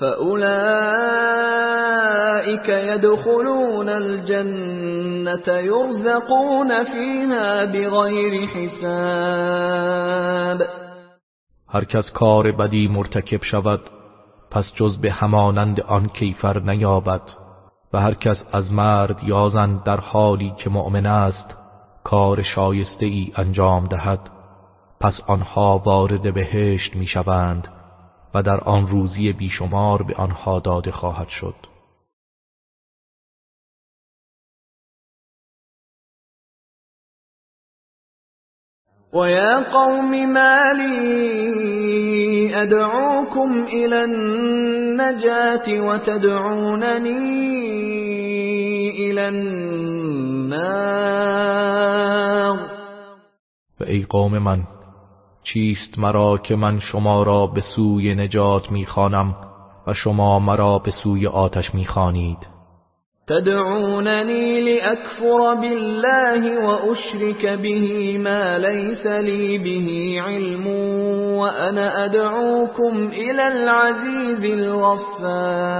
فأولئك يدخلون الجنة يرزقون فيها بغير حساب. هر کس کار بدی مرتکب شود پس جز به همانند آن کیفر نیابد. و هر کس از مرد یا زن در حالی که مؤمن است کار شایسته ای انجام دهد. پس آنها وارد بهشت می‌شوند. و در آن روزی بیشمار به آنها داده خواهد شد. ويا قوم ما لي أدعوكم إلى النجاة وتدعونني إلى النار. و ای قوم من چیست مرا که من شما را به سوی نجات می‌خوانم و شما مرا به سوی آتش می‌خوانید؟ تدعونني لأكفر بالله وأشرك به ما ليس لي به علم وأنا أدعوكم إلى العزيز الغفار.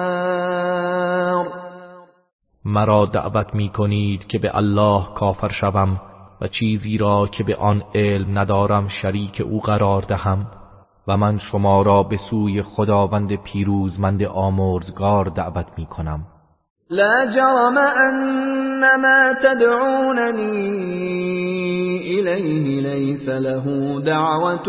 مرا دعوت می کنید که به الله کافر شوم. و چیزی را که به آن علم ندارم شریک او قرار دهم و من شما را به سوی خداوند پیروزمند آمرزگار دعوت می کنم. لا جرم ان ما تدعونني إليه ليس له دعوة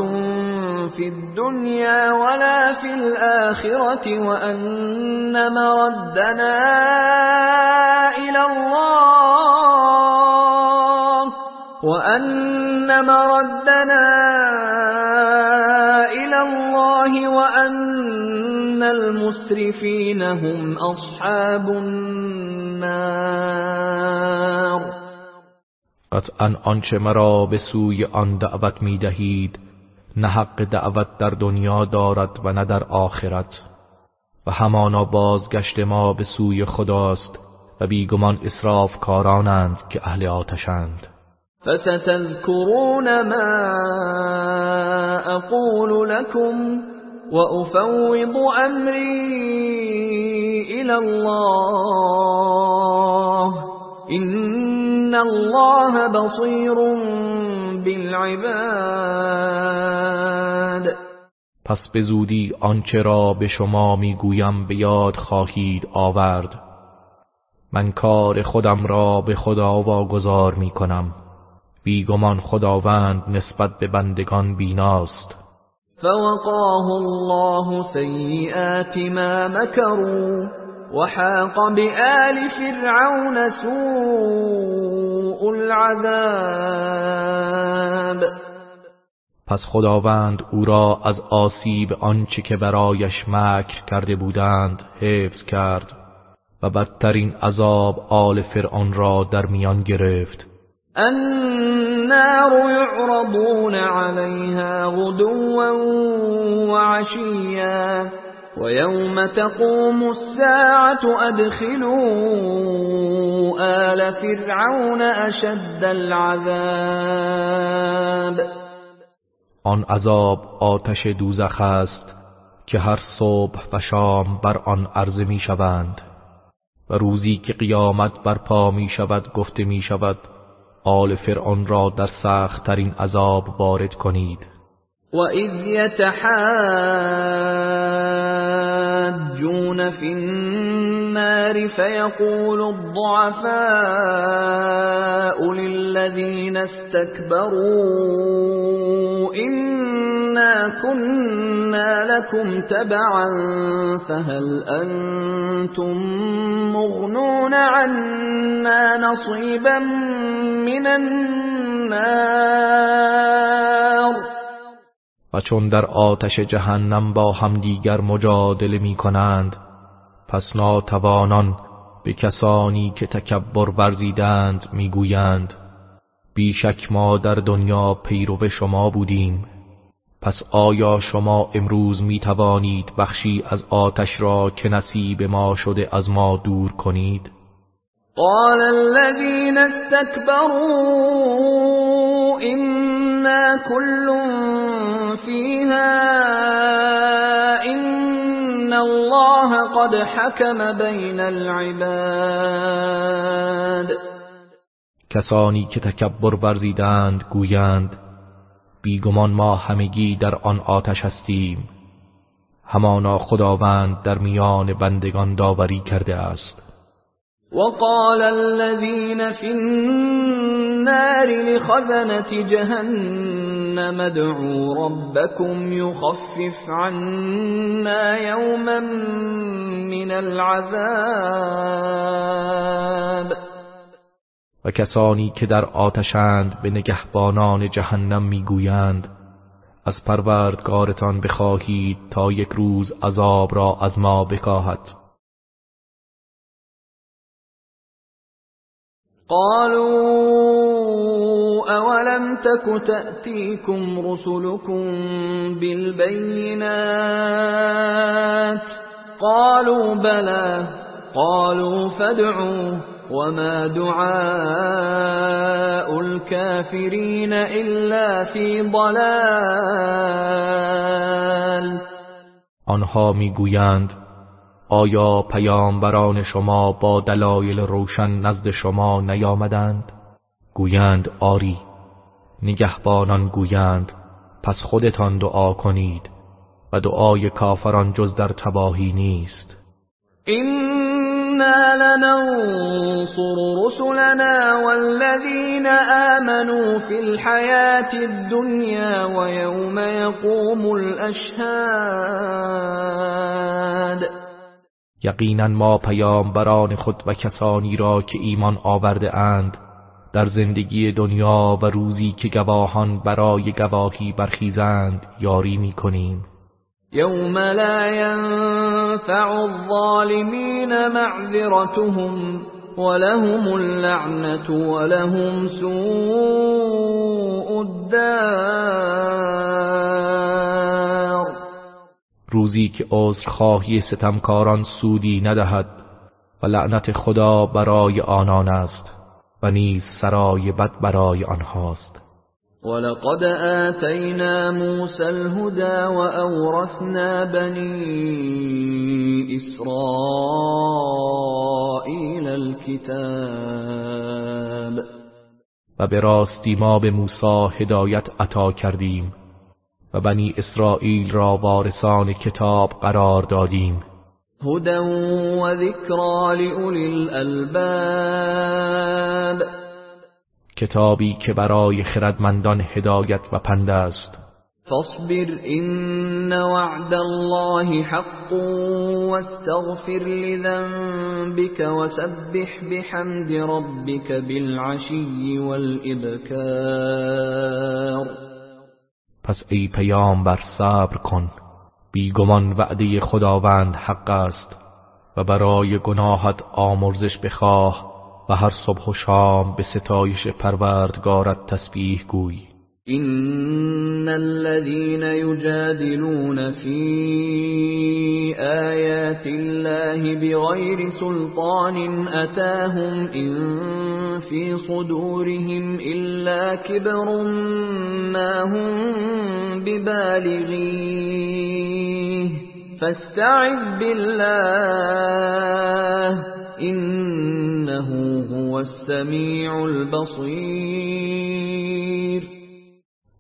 في الدنيا ولا في الآخرة وأن مردنا إلى الله وأن مردنا إلى الله وأن المسرفين هم أصحاب النار. قطعا آنچه مرا به سوی آن دعوت می دهید نه حق دعوت در دنیا دارد و نه در آخرت. و همانا بازگشت ما به سوی خداست و بیگمان اسراف کارانند که اهل آتشند. فستذكرون ما أقول لكم وأفوض أمري إلى الله. إن الله بصير بالعباد. پس به زودی آنچه را به شما می‌گویم به یاد خواهید آورد. من کار خودم را به خدا واگذار می کنم بیگمان خداوند نسبت به بندگان بیناست. فوقاه الله سیئات ما مكروا وحاق بآل فرعون سوء العذاب. پس خداوند او را از آسیب آنچه که برایش مکر کرده بودند حفظ کرد و بدترین عذاب آل فرعون را در میان گرفت. النار يعرضون عليها غدوا وعشيا ويوم تقوم الساعة أدخلوا آل فرعون أشد العذاب. آن عذاب آتش دوزخ است که هر صبح و شام بر آن عرضه می شوند و روزی که قیامت برپا می شود گفته می شود آل فرعون را در سخت ترین عذاب وارد کنید. وَإِذْ يَتَحَاجُّونَ فِي النَّارِ فَيَقُولُ الضُّعَفَاءُ لِلَّذِينَ اسْتَكْبَرُوا إِنَّا كُنَّا لَكُمْ تَبَعًا فَهَلْ أَنْتُمْ مُغْنُونَ عَنَّا نَصِيبًا مِنَ النَّارِ و چون در آتش جهنم با همدیگر مجادله می کنند پس ناتوانان به کسانی که تکبر ورزیدند می‌گویند بیشک ما در دنیا پیرو شما بودیم. پس آیا شما امروز می توانید بخشی از آتش را که نصیب ما شده از ما دور کنید؟ قال الذين استكبروا إنا كل فيها إن الله قد حكم بين العباد. کسانی که تکبر ورزیدند گویند بیگمان ما همگی در آن آتش هستیم. همانا خداوند در میان بندگان داوری کرده است. وقال الذين في النار لخزنة جهنم ادعوا ربكم يخفف عنا يوما من العذاب. و کسانی که در آتشند به نگهبانان جهنم می‌گویند از پروردگارتان بخواهید تا یک روز عذاب را از ما بکاهد. قالوا أولم تك تأتيكم رسلكم بالبينات؟ قالوا بلى قالوا فادعوا وما دعاء الكافرين إلا في ضلال. آنها می‌گویند آیا پیامبران شما با دلایل روشن نزد شما نیامدند؟ گویند آری. نگهبانان گویند پس خودتان دعا کنید و دعای کافران جز در تباهی نیست. لننصر رسلنا والذين آمنوا في الحياة الدنيا ويوم يقوم الأشهاد یقینا ما پیامبران خود و کسانی را که ایمان آورده اند در زندگی دنیا و روزی که گواهان برای گواهی برخیزند یاری می کنیم یوم لا ينفع الظالمین معذرتهم ولهم اللعنة ولهم سوء الدار روزی که عذرخواهی ستمکاران سودی ندهد و لعنت خدا برای آنان است و نیز سرای بد برای آنهاست. ولقد آتینا موسى الهدى وأورثنا بني إسرائيل الكتاب. و به راستی ما به موسی هدایت عطا کردیم و بنی اسرائیل را وارثان کتاب قرار دادیم. هدى و ذکرا لأولی الالباب. کتابی که برای خردمندان هدایت و پند است. فاصبر إن وعد الله حق واستغفر لذنبك وسبح بحمد ربك بالعشي والإبكار. پس ای پیامبر صبر کن. بیگمان وعده خداوند حق است و برای گناهت آمرزش بخواه. و هر صبح و شام به ستایش پروردگارت تسبیح گوی. إن الذين يجادلون في آيات الله بغير سلطان أتاهم إن في صدورهم إلا كبر ما هم ببالغيه. فاستعذ بالله إنه هو السميع البصير.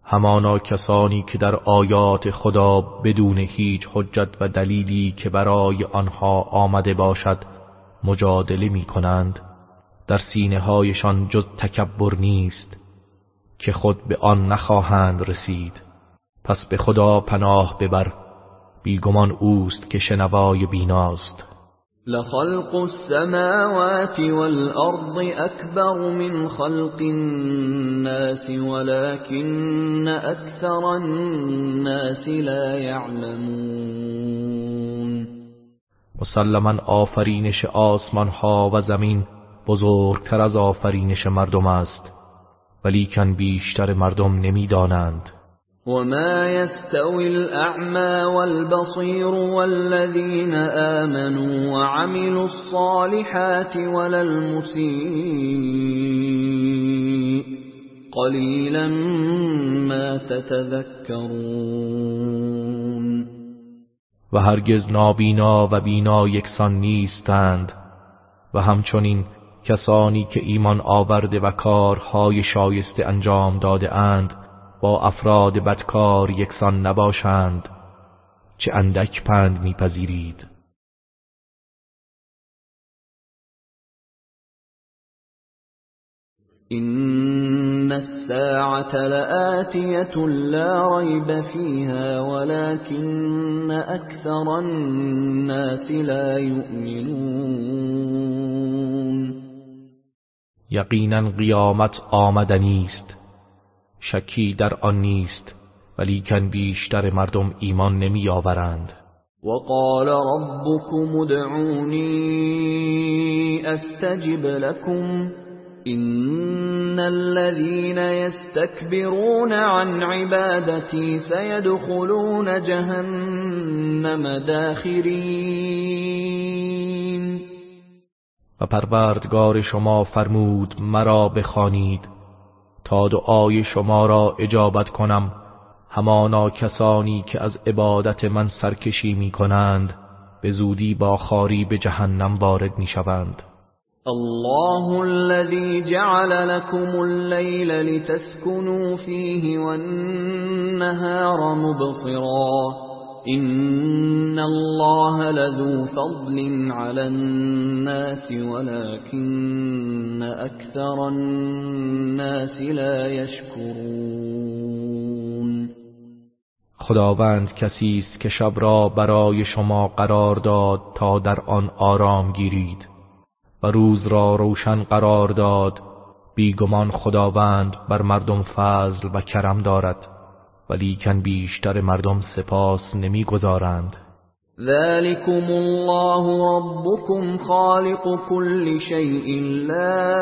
همانا کسانی که در آیات خدا بدون هیچ حجت و دلیلی که برای آنها آمده باشد مجادله می کنند در سینه هایشان جز تکبر نیست که خود به آن نخواهند رسید. پس به خدا پناه ببر بیگمان اوست که شنوای بیناست. لخلق السماوات والأرض أكبر من خلق الناس ولكن أكثر الناس لا يعلمون. مسلما آفرینش آسمان ها و زمین بزرگتر از آفرینش مردم است ولیکن بیشتر مردم نمی‌دانند. وما يستوي الأعمى والبصير والذين آمنوا وعملوا الصالحات ولا المسيء قليلا ما تتذكرون و هرگز نابینا و بینا یکسان نیستند و همچنین کسانی که ایمان آورده و کارهای شایسته انجام داده اند با افراد بدکار یکسان نباشند چه اندک پند میپذیرید. إن الساعة لآتية لا ريب فيها ولكن أكثر الناس لا يؤمنون. یقینا قیامت آمدنی است. شکی در آن نیست ولیکن بیشتر مردم ایمان نمی آورند وقال ربكم ادعوني استجب لكم إن الذين يستكبرون عن عبادتي سيدخلون جهنم داخرين. و پروردگار شما فرمود مرا بخوانید. تا دعای شما را اجابت کنم. همانا کسانی که از عبادت من سرکشی می کنند به زودی با خاری به جهنم وارد می شوند. الله الذي جعل لكم الليل لتسكنوا فيه والنهار مبصرا. إن الله لذو فضل على الناس ولكن أكثر الناس لا يشكرون. خداوند کسی است که شب را برای شما قرار داد تا در آن آرام گیرید و روز را روشن قرار داد. بیگمان خداوند بر مردم فضل و کرم دارد. ولیکن بیشتر مردم سپاس نمی‌گذارند. ذلكم الله ربكم خالق كل شيء لا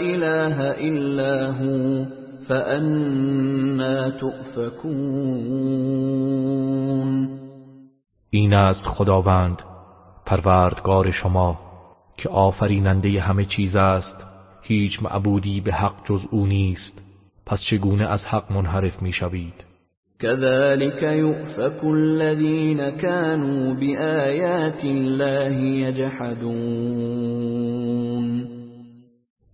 اله الا هو فأنا تؤفكون. این است خداوند پروردگار شما که آفریننده همه چیز است هیچ معبودی به حق جز او نیست. پس چگونه از حق منحرف می‌شوید؟ كذلك يؤفك الذين كانوا بآيات الله يجحدون.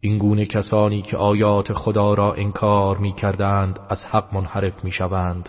این گونه کسانی که آیات خدا را انکار می کردند از حق منحرف می شوند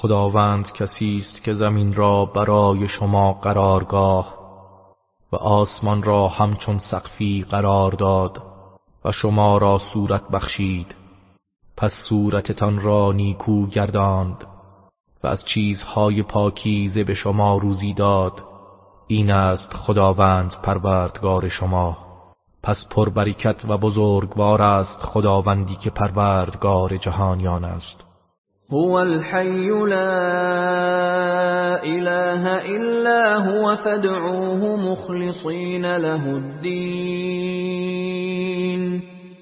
خداوند کسی است که زمین را برای شما قرارگاه و آسمان را همچون سقفی قرار داد و شما را صورت بخشید. پس صورتتان را نیکو گرداند و از چیزهای پاکیزه به شما روزی داد. این است خداوند پروردگار شما. پس پربرکت و بزرگوار است خداوندی که پروردگار جهانیان است. هو الحي لا اله الا هو فادعوه مخلصين له الدين.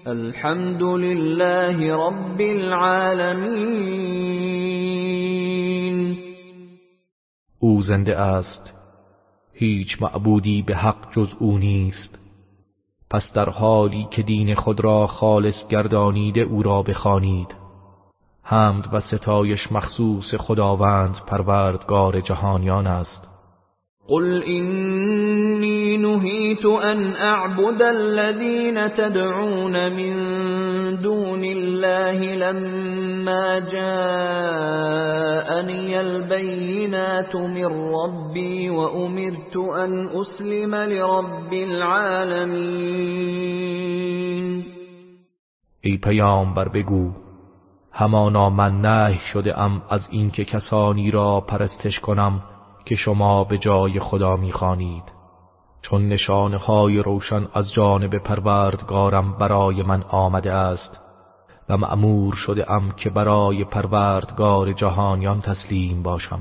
الحمد لله رب العالمين. او زنده است. هیچ معبودی به حق جز او نیست. پس در حالی که دین خود را خالص گردانیده او را بخوانید. حمد و ستایش مخصوص خداوند پروردگار جهانیان است. قل إني نهيت أن أعبد الذين تدعون من دون الله لما جاءني البينات من ربي وأمرت أن أسلم لرب العالمين. ای پیامبر بگو همانا من نه شده ام از اینکه کسانی را پرستش کنم که شما به جای خدا می‌خوانید. چون نشانه های روشن از جانب پروردگارم برای من آمده است و معمور شده ام که برای پروردگار جهانیان تسلیم باشم.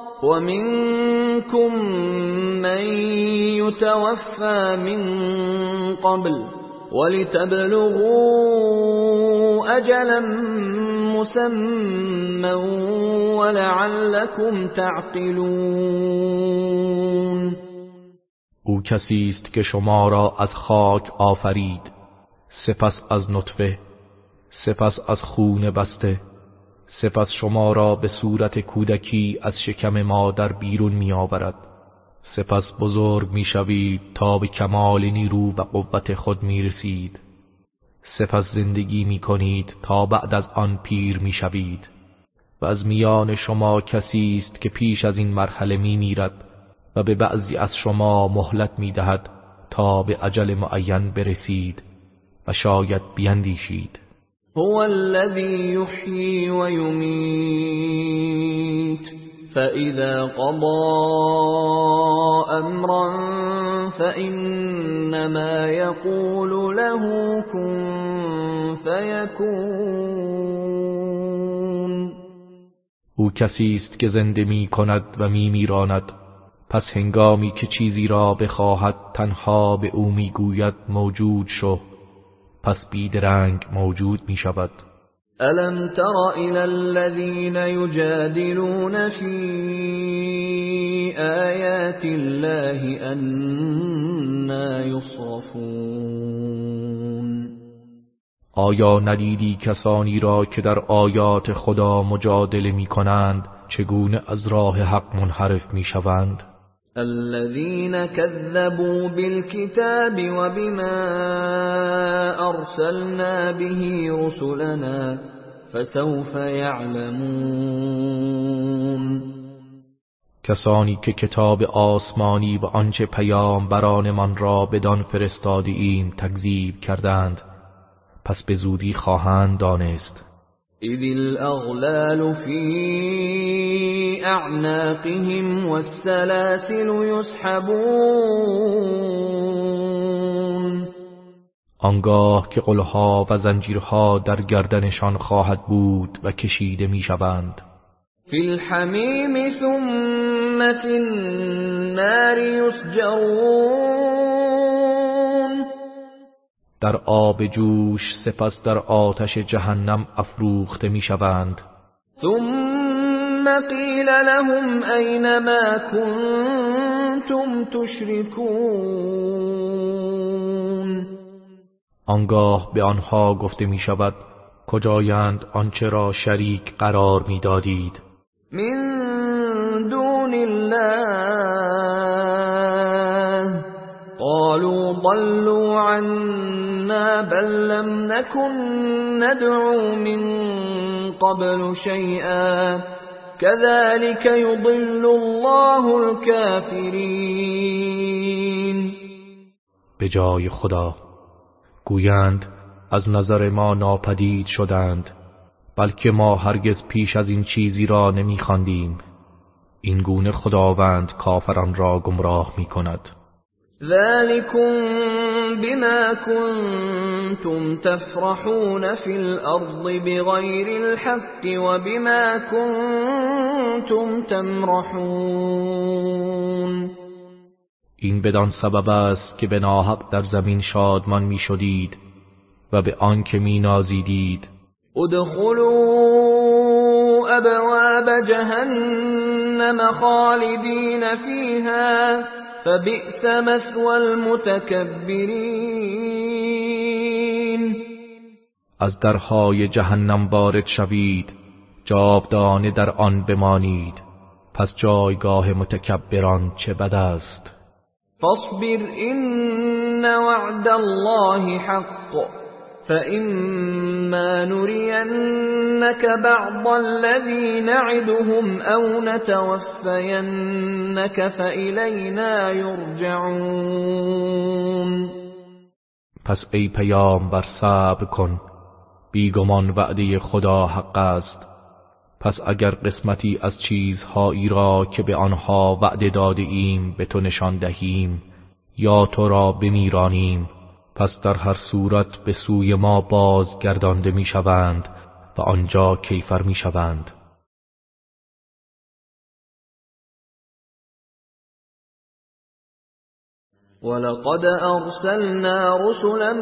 ومنكم من يتوفى من قبل ولتبلغوا أجلا مسمى ولعلكم تعقلون. أو کسی است که شما را از خاک آفرید سپس از نطفه سپس از خون بسته. سپس شما را به صورت کودکی از شکم مادر بیرون می آورد سپس بزرگ می شوید تا به کمال نیرو و قوت خود می رسید سپس زندگی می کنید تا بعد از آن پیر می شوید و از میان شما کسی است که پیش از این مرحله می میرد و به بعضی از شما مهلت می دهد تا به عجل معین برسید و شاید بیندیشید. هو الذي يحيي ويميت. فإذا قضى أمرا فإنما يقول له كن فيكون. او کسی است که زنده می کند و می میراند. پس هنگامی که چیزی را بخواهد تنها به او می‌گوید موجود شو. پس بیدرنگ موجود می شود الم تر الى الذين يجادلون في آيات الله أنا يصرفون آیا ندیدی کسانی را که در آیات خدا مجادله می کنند چگونه از راه حق منحرف می شوند الذين كذبوا بالكتاب وبما أرسلنا به رسلنا فسوف يعلمون. کسانی که کتاب آسمانی و آنچه من را بدان فرستادیم تکذیب کردند پس به زودی خواهند دانست. اذ الاغلال في اعناقهم والسلاسل يسحبون آنگاه که قلها و زنجیرها در گردنشان خواهد بود و کشیده می‌شوند. فی الحمیم ثم فی النار یسجرون در آب جوش سپس در آتش جهنم افروخته می‌شوند. ثم قیل لهم أين ما كنتم تشركون آنگاه به آنها گفته می شود کجایند آنچه را شریک قرار می دادید من دون الله قالوا ضلوا عنا بل لم نكن ندعو من قبل شيئا. كذلك يضل الله الكافرين. به جای خدا گویند از نظر ما ناپدید شدند بلکه ما هرگز پیش از این چیزی را نمیخواندیم. این گونه خداوند کافران را گمراه می کند ذلكم بما كنتم تفرحون في الأرض بغير الحق وبما كنتم تمرحون این بدان سبب است که به ناحق در زمین شادمان می شدید و به آنکه می نازیدید ادخلوا ابواب جهنم خالدین فیها. فبئس مثوى المتكبرین از درهای جهنم وارد شوید جاودانه در آن بمانید. پس جایگاه متکبران چه بد است؟ فاصبر این وعد الله حق. فإما نرينك بعض الذي نعدهم أو نتوفينك فإلينا يرجعون پس ای بر صبر کن. بیگمان وعده خدا حق است. پس اگر قسمتی از چیزهایی را که به آنها وعده داده ایم به تو نشان دهیم یا تو را بمیرانیم. پس در هر صورت به سوی ما بازگردانده می‌شوند و آنجا کیفر می‌شوند. ولقد ارسلنا رسلا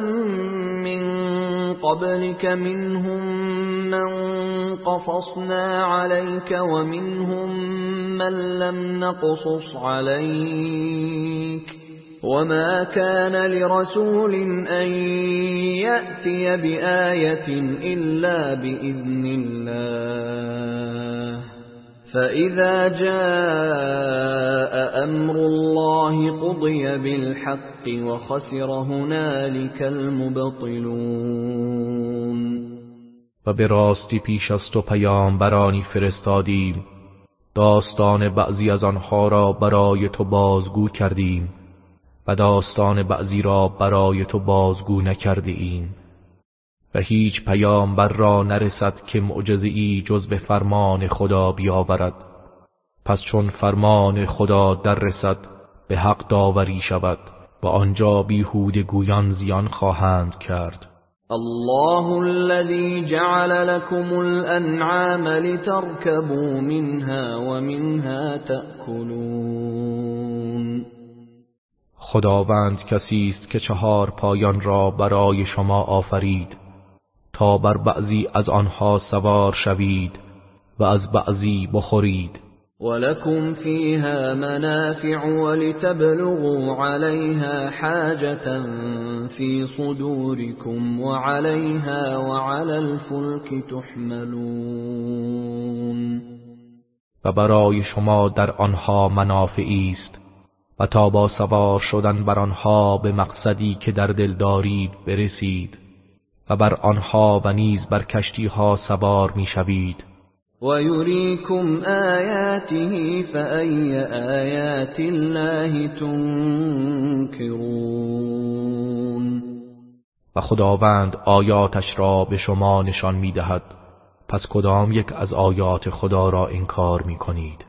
من قبلك منهم من قصصنا عليك ومنهم من لم نقصص عليك. وما كان لرسول أن يأتي بآية إلا بإذن الله فإذا جاء أمر الله قضي بالحق وخسر هنالك المبطلون و به راستی پیش از تو پیامبرانی فرستادیم. داستان بعضی از آنها را برای تو بازگو کردیم. و داستان بعضی را برای تو بازگو نکرده ایم. و هیچ پیامبر را نرسد که معجزه جز به فرمان خدا بیاورد. پس چون فرمان خدا در رسد به حق داوری شود و آنجا بیهود گویان زیان خواهند کرد. الله الذي جعل لكم الانعام لتركبوا منها ومنها تأكلون. خداوند کسی است که چهار پایان را برای شما آفرید تا بر بعضی از آنها سوار شوید و از بعضی بخورید. ولكم فيها منافع ولتبلغوا عليها حاجة في صدوركم وعليها وعلى الفلك تحملون. و برای شما در آنها منافعی است. و تا با سوار شدن بر آنها به مقصدی که در دل دارید برسید و بر آنها و نیز بر کشتی ها سوار می‌شوید. و یریکم آیاته فأی آیات الله تنکرون و خداوند آیاتش را به شما نشان می‌دهد. پس کدام یک از آیات خدا را انکار می کنید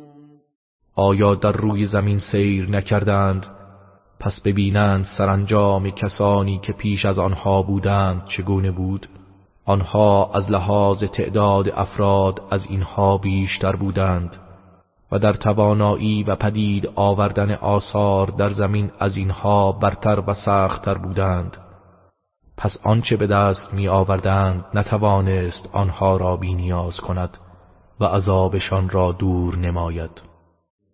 آیا در روی زمین سیر نکردند؟ پس ببینند سرانجام کسانی که پیش از آنها بودند چگونه بود؟ آنها از لحاظ تعداد افراد از اینها بیشتر بودند و در توانایی و پدید آوردن آثار در زمین از اینها برتر و سختتر بودند. پس آنچه به دست می آوردند نتوانست آنها را بینیاز کند و عذابشان را دور نماید.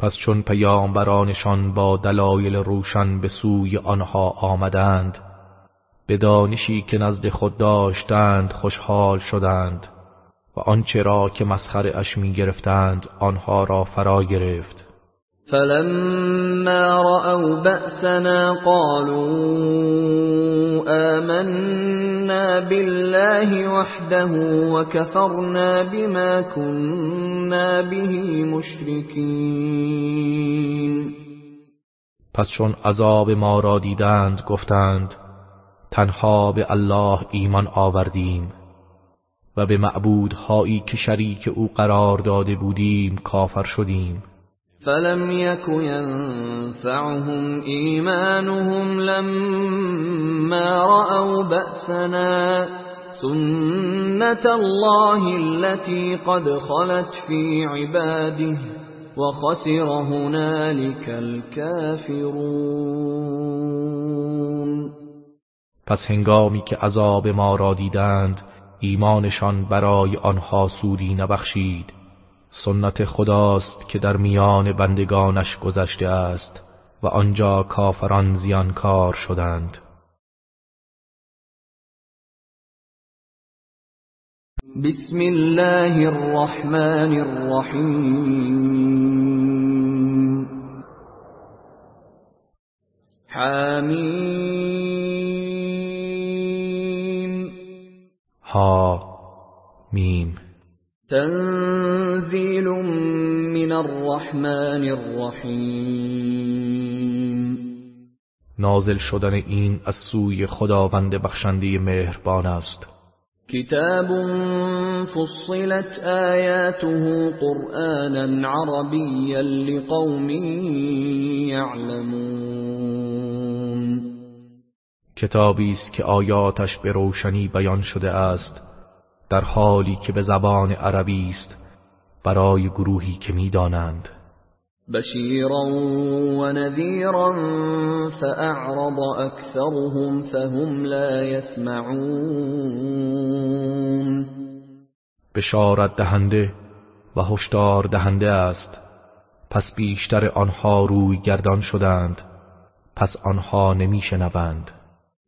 پس چون پیامبرانشان با دلایل روشن به سوی آنها آمدند به دانشی که نزد خود داشتند خوشحال شدند و آنچه را که مسخر اش می گرفتند آنها را فرا گرفت. فلما رأوا بأسنا قالوا آمنا بالله وحده وكفرنا بما كنا به مشركين پس چون عذاب ما را دیدند گفتند تنها به الله ایمان آوردیم و به معبودهایی که شریک او قرار داده بودیم کافر شدیم. فلم يك ينفعهم إيمانهم لما رأوا بأسنا سنة الله التي قد خلت في عباده وخسر هنالك الكافرون پس هنگامی که عذاب ما را دیدند ایمانشان برای آنها سودی نبخشید. سنت خداست که در میان بندگانش گذشته است و آنجا کافران زیانکار شدند. بسم الله الرحمن الرحیم. حمیم. ها میم. تنزیل من الرحمن الرحیم نازل شدن این از سوی خداوند بخشنده مهربان است. کتاب فصلت آیاته قرآنا عربیا لقوم یعلمون. کتابی است که آیاتش به روشنی بیان شده است. در حالی که به زبان عربی است برای گروهی که می‌دانند. بشیرا و نذیرا فاعرض اکثرهم فهم لا يسمعون بشارت دهنده و هشدار دهنده است. پس بیشتر آنها روی گردان شدند پس آنها نمیشنوند.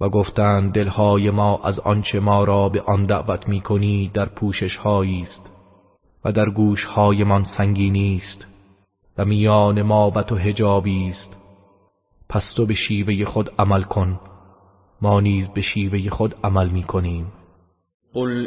و گفتند دلهای ما از آنچه ما را به آن دعوت می کنی در پوشش است و در گوشهایمان سنگینی است و میان ما و تو حجابی است. پس تو به شیوه خود عمل کن. ما نیز به شیوه خود عمل می کنیم قل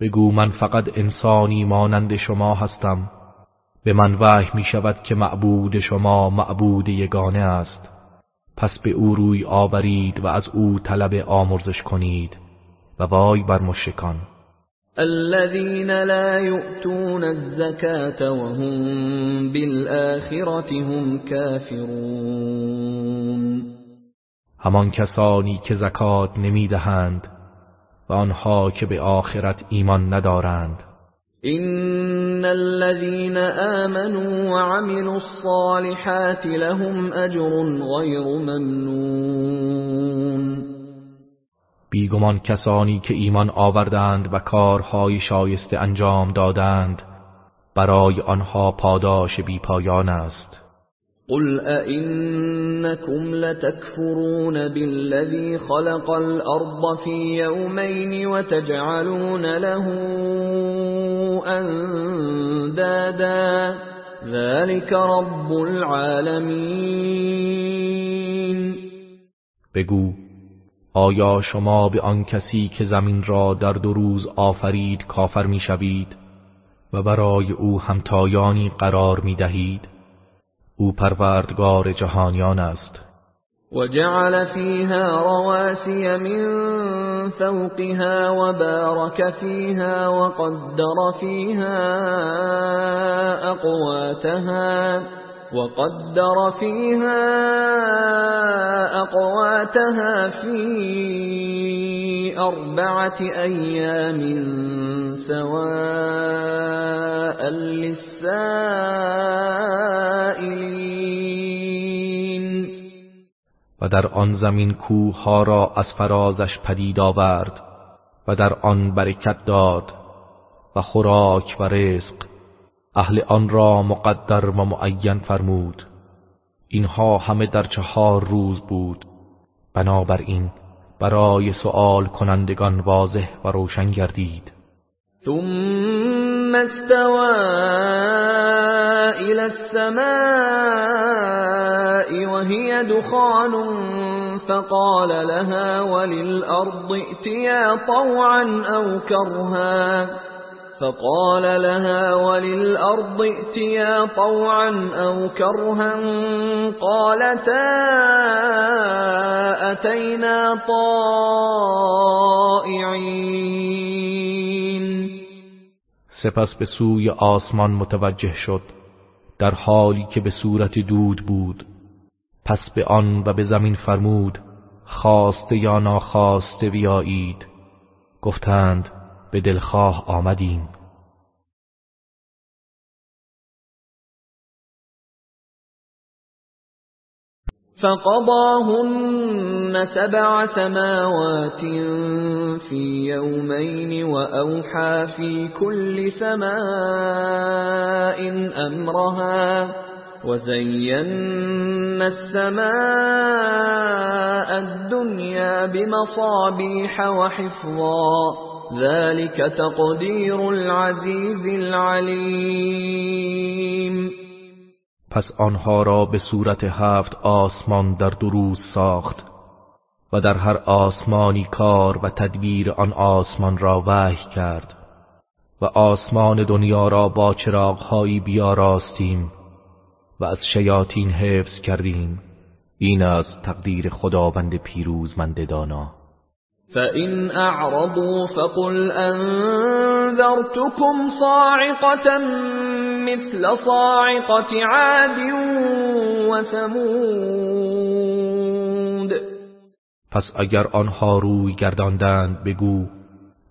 بگو من فقط انسانی مانند شما هستم. به من وحی می شود که معبود شما معبود یگانه است. پس به او روی آورید و از او طلب آمرزش کنید و وای بر مشرکان. الذين لا يؤتون الزكاة وهم بالآخرة هم كافرون همان کسانی که زکات نمی‌دهند و آنها که به آخرت ایمان ندارند. إن الذين آمنوا وعملوا الصالحات لهم أجر غير ممنون. بیگمان کسانی که ایمان آوردند و کارهای شایسته انجام دادند برای آنها پاداش بیپایان است. قل أئنكم لتكفرون بالذي خلق الأرض في يومين وتجعلون له أندادا ذلك رب العالمين. بگو آیا شما به آن کسی که زمین را در دو روز آفرید کافر می‌شوید و برای او همتایانی قرار می دهید او پروردگار جهانیان است. وجعل فيها رواسي من فوقها وبارك فيها وقدر فيها أقواتها وقدر فيها أقواتها في أربعة أيام سواء للسائلين. و در آن زمین کوه ها را از فرازش پدید آورد و در آن برکت داد و خوراک و رزق اهل آن را مقدر و معین فرمود. اینها همه در چهار روز بود. بنابراین برای سؤال کنندگان واضح و روشن گردید. ثم استوى إلى السماء وهي دخان فقال لها وللأرض ائتيا طوعا أو كرها. فقال لها وللأرض ائتيا طوعا أو كرها قالتا أتينا طائعين. سپس به سوی آسمان متوجه شد در حالی که به صورت دود بود. پس به آن و به زمین فرمود خواسته یا ناخواسته بیایید. گفتند به دلخواه آمدیم. فقضاهن سبع سماوات في يومين وأوحى في كل سماء أمرها وزينا السماء الدنيا بمصابيح وحفظا ذلك تقدير العزيز العليم. پس آنها را به صورت هفت آسمان در دو روز ساخت و در هر آسمانی کار و تدبیر آن آسمان را وحی کرد و آسمان دنیا را با چراغهایی بیاراستیم و از شیاطین حفظ کردیم. این است تقدیر خداوند پیروزمند دانا فإن أعرضوا فقل أنذرتكم صاعقة مثل صاعقة عاد وثمود. پس اگر آنها روی گرداندند بگو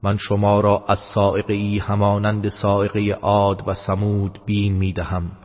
من شما را از سائقه ای همانند سائقه عاد و سمود بین می‌دهم.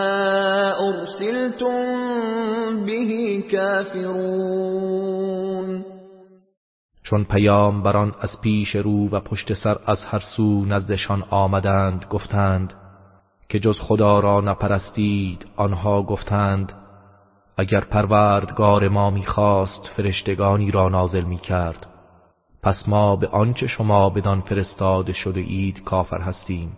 کافرون چون پیام بران از پیش رو و پشت سر از هر سو نزدشان آمدند گفتند که جز خدا را نپرستید آنها گفتند اگر پروردگار ما می‌خواست فرشتگانی را نازل می‌کرد. پس ما به آنچه شما بدان فرستاده شده اید کافر هستیم.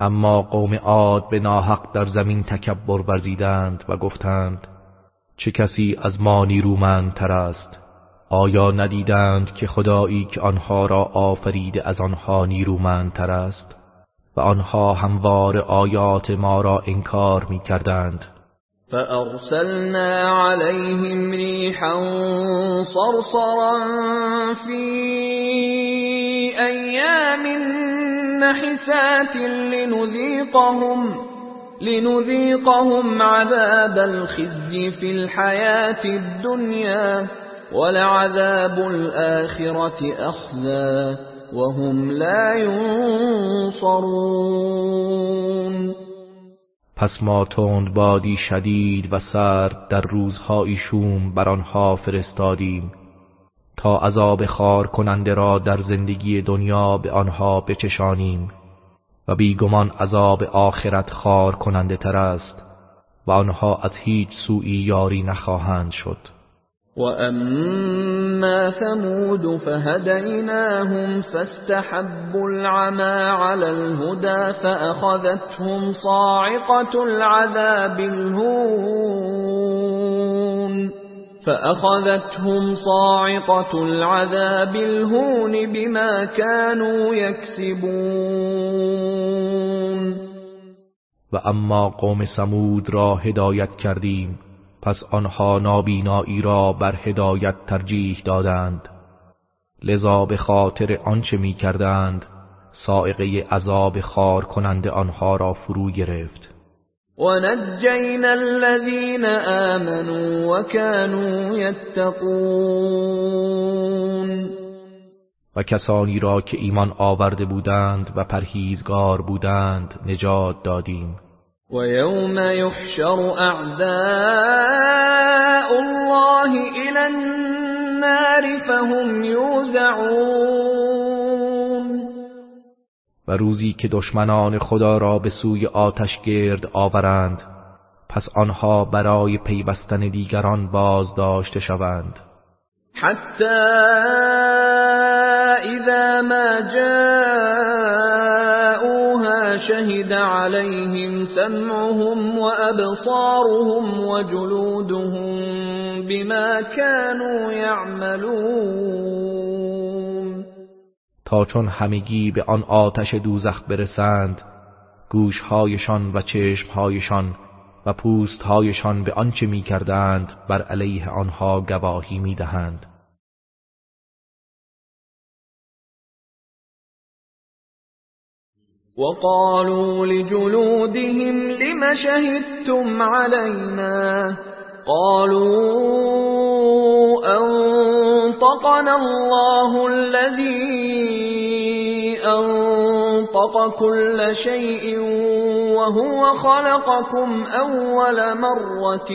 اما قوم عاد به ناحق در زمین تکبر ورزیدند و گفتند چه کسی از ما نیرومندتر است؟ آیا ندیدند که خدایی که آنها را آفریده از آنها نیرومندتر است؟ و آنها هموار آیات ما را انکار می کردند فأرسلنا عليهم ريحا صرصرا في أيام نحسات لنذيقهم لنذيقهم عذاب الخزي في الحياة الدنيا ولعذاب الآخرة أخزى وهم لا ينصرون پس ما تند بادی شدید و سرد در روزهای شوم بر آنها فرستادیم. تا عذاب خار کننده را در زندگی دنیا به آنها بچشانیم و بیگمان عذاب آخرت خار کننده تر است و آنها از هیچ سوی یاری نخواهند شد. وأما ثمود فهديناهم فاستحبوا العمى على الهدى فأخذتهم صاعقة العذاب الهون. فأخذتهم صاعقة العذاب الهون بما كانوا يكسبون و اما قوم سمود را هدایت کردیم پس آنها نابینایی را بر هدایت ترجیح دادند. لذا به خاطر آنچه می کردند سائقه عذاب خار کننده آنها را فرو گرفت. ونجینا الذين آمنوا وكانوا يتقون و کسانی را که ایمان آورده بودند و پرهیزگار بودند نجات دادیم. ويوم يحشر أعداء الله إلى النار فهم يوزعون و روزی که دشمنان خدا را به سوی آتش گرد آورند پس آنها برای پیوستن دیگران بازداشته شوند. حتی اذا ما جاءوها شهد عليهم سمعهم وأبصارهم وجلودهم بما كانوا يعملون تا چون همگی به آن آتش دوزخ برسند گوشهایشان و چشمهایشان و پوستهایشان به آنچه می‌کردند بر علیه آنها گواهی می‌دهند. وقالوا لجلودهم لم شهدتم علينا؟ قالوا أنطقنا الله الذي أنطق كل شيء وهو خلقكم أول مرة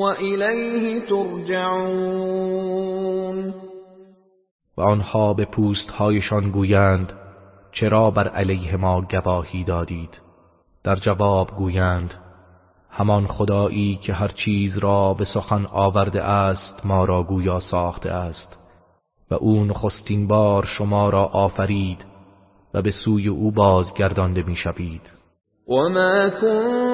وإليه ترجعون. و آنها به پوستهایشان گویند چرا بر علیه ما گواهی دادید؟ در جواب گویند همان خدایی که هر چیز را به سخن آورده است ما را گویا ساخته است. و او نخستین بار شما را آفرید و به سوی او بازگردانده می‌شوید. وما كنت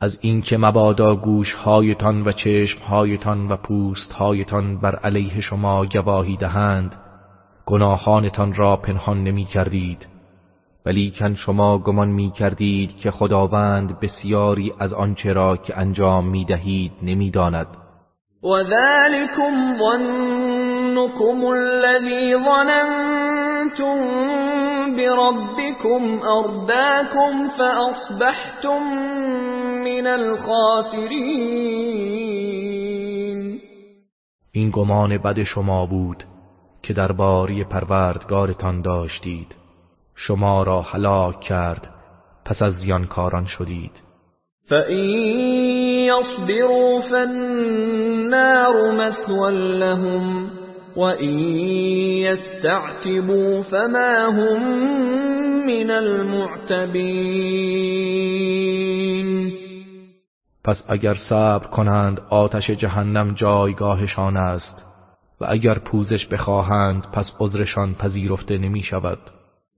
از اینکه مبادا گوشهایتان و چشمهایتان و پوستهایتان بر علیه شما گواهی دهند گناهانتان را پنهان نمی کردید ولیکن شما گمان می کردید که خداوند بسیاری از آنچه را که انجام می دهید نمی داند و ذلكم ظنكم الذي ظننتم بربكم ارداكم فاصبحتم من الخاسرین این گمان بد شما بود که درباره پروردگارتان داشتید. شما را هلاک کرد پس از زیانکاران شدید. فَإِن يَصْبِرُوا فَالنَّارُ مَثْوًى لَّهُمْ وَإِن يَسْتَعْتِبُوا فَمَا هُم مِّنَ الْمُعْتَبِينَ پس اگر صبر کنند آتش جهنم جایگاهشان است و اگر پوزش بخواهند پس عذرشان پذیرفته نمی شود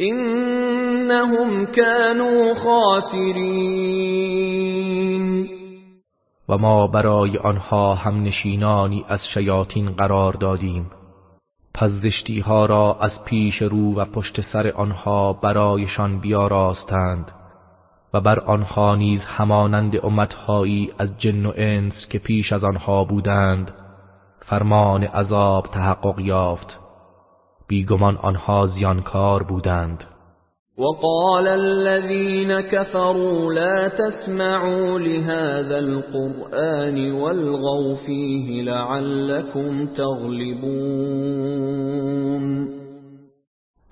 إنهم كانوا خاسرين. و ما برای آنها هم نشینانی از شیاطین قرار دادیم. پس زشتی ها را از پیش رو و پشت سر آنها برایشان بیاراستند و بر آنها نیز همانند امتهایی از جن و انس که پیش از آنها بودند فرمان عذاب تحقق یافت. بیگمان آنها زیانکار بودند. وقال الذين كفروا لا تسمعوا لهذا القرآن والغوا فيه لعلكم تغلبون.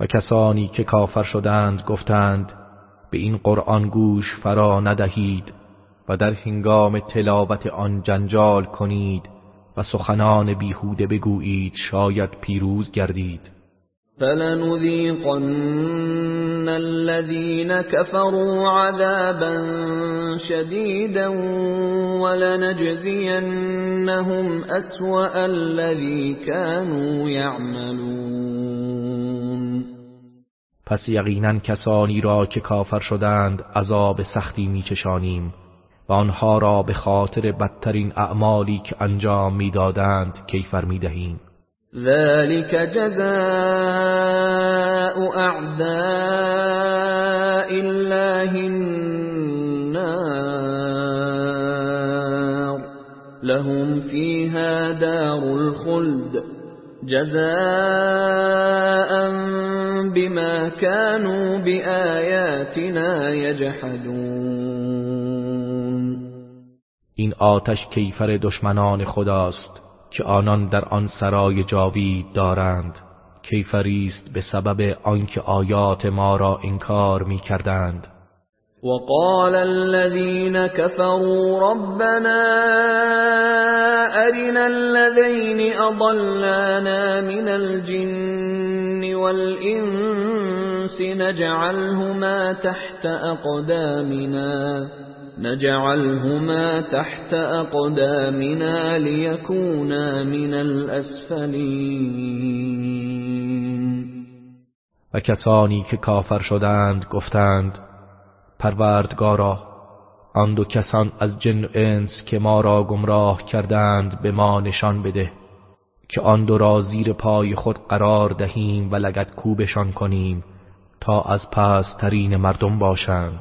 و کسانی که کافر شدند گفتند به این قرآن گوش فرا ندهید و در هنگام تلاوت آن جنجال کنید و سخنان بیهوده بگویید شاید پیروز گردید. فلنذيقن الذين كفروا عذابا شديدا ولنجزينهم أسوأ الذي كانوا يعملون. پس یقینا کسانی را که کافر شدند عذاب سختی میچشانیم و آنها را به خاطر بدترین اعمالی که انجام می‌دادند کیفر می‌دهیم. ذلك جزاء أعداء الله النار. لهم فيها دار الخلد. جزاء بما كانوا بآياتنا يجحدون. این آتش کیفر دشمنان خداست. که آنان در آن سرای جاوید دارند کیفریست به سبب آنکه آیات ما را انکار می کردند وقال الذين كفروا ربنا أرنا الذين أضلانا من الجن والإنس نجعلهما تحت أقدامنا. نجعلهما تحت أقدامنا ليكونا من الأسفلين. و کسانی که کافر شدند گفتند پروردگارا آن دو کسان از جن و انس که ما را گمراه کردند به ما نشان بده که آن دو را زیر پای خود قرار دهیم و لگت کوبشان کنیم تا از پسترین مردم باشند.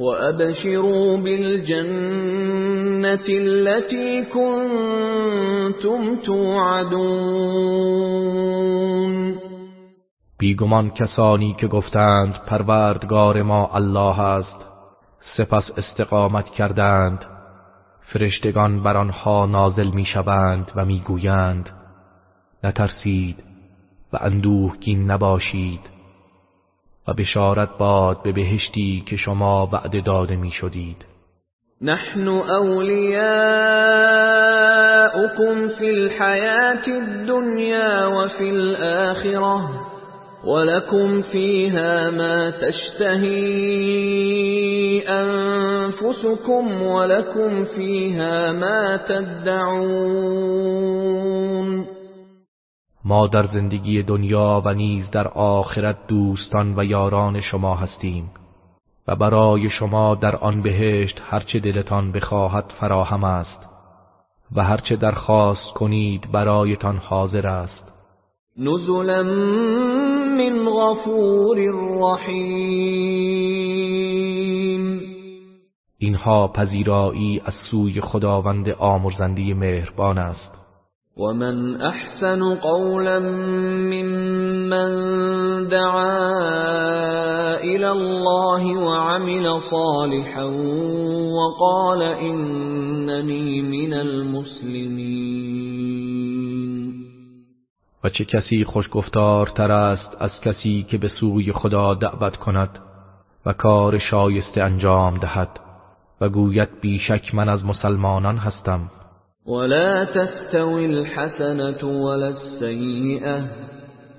وأبشروا بالجنة التي كنتم توعدون بیگمان کسانی که گفتند پروردگار ما الله است سپس استقامت کردند. فرشتگان بر آنها نازل می‌شوند و می‌گویند نترسید و اندوهگین نباشید. و بشارت باد به بهشتی که شما بعد داده می شدید نحن اولیاؤكم فی الحیات الدنیا و فی الآخرة ولكم فيها ما تشتهي أنفسكم ولكم فيها ما تدعون. ما در زندگی دنیا و نیز در آخرت دوستان و یاران شما هستیم و برای شما در آن بهشت هرچه دلتان بخواهد فراهم است و هرچه درخواست کنید برایتان حاضر است. نزلا من غفور رحیم. اینها پذیرایی از سوی خداوند آمرزنده مهربان است. ومن احسن قولا ممن دعا الى الله وعمل صالحا وقال انني من المسلمين و چه کسی خوشگفتارتر است از کسی که به سوی خدا دعوت کند و کار شایسته انجام دهد و گوید بیشک من از مسلمانان هستم؟ ولا تستوي الحسنة ولا السيئة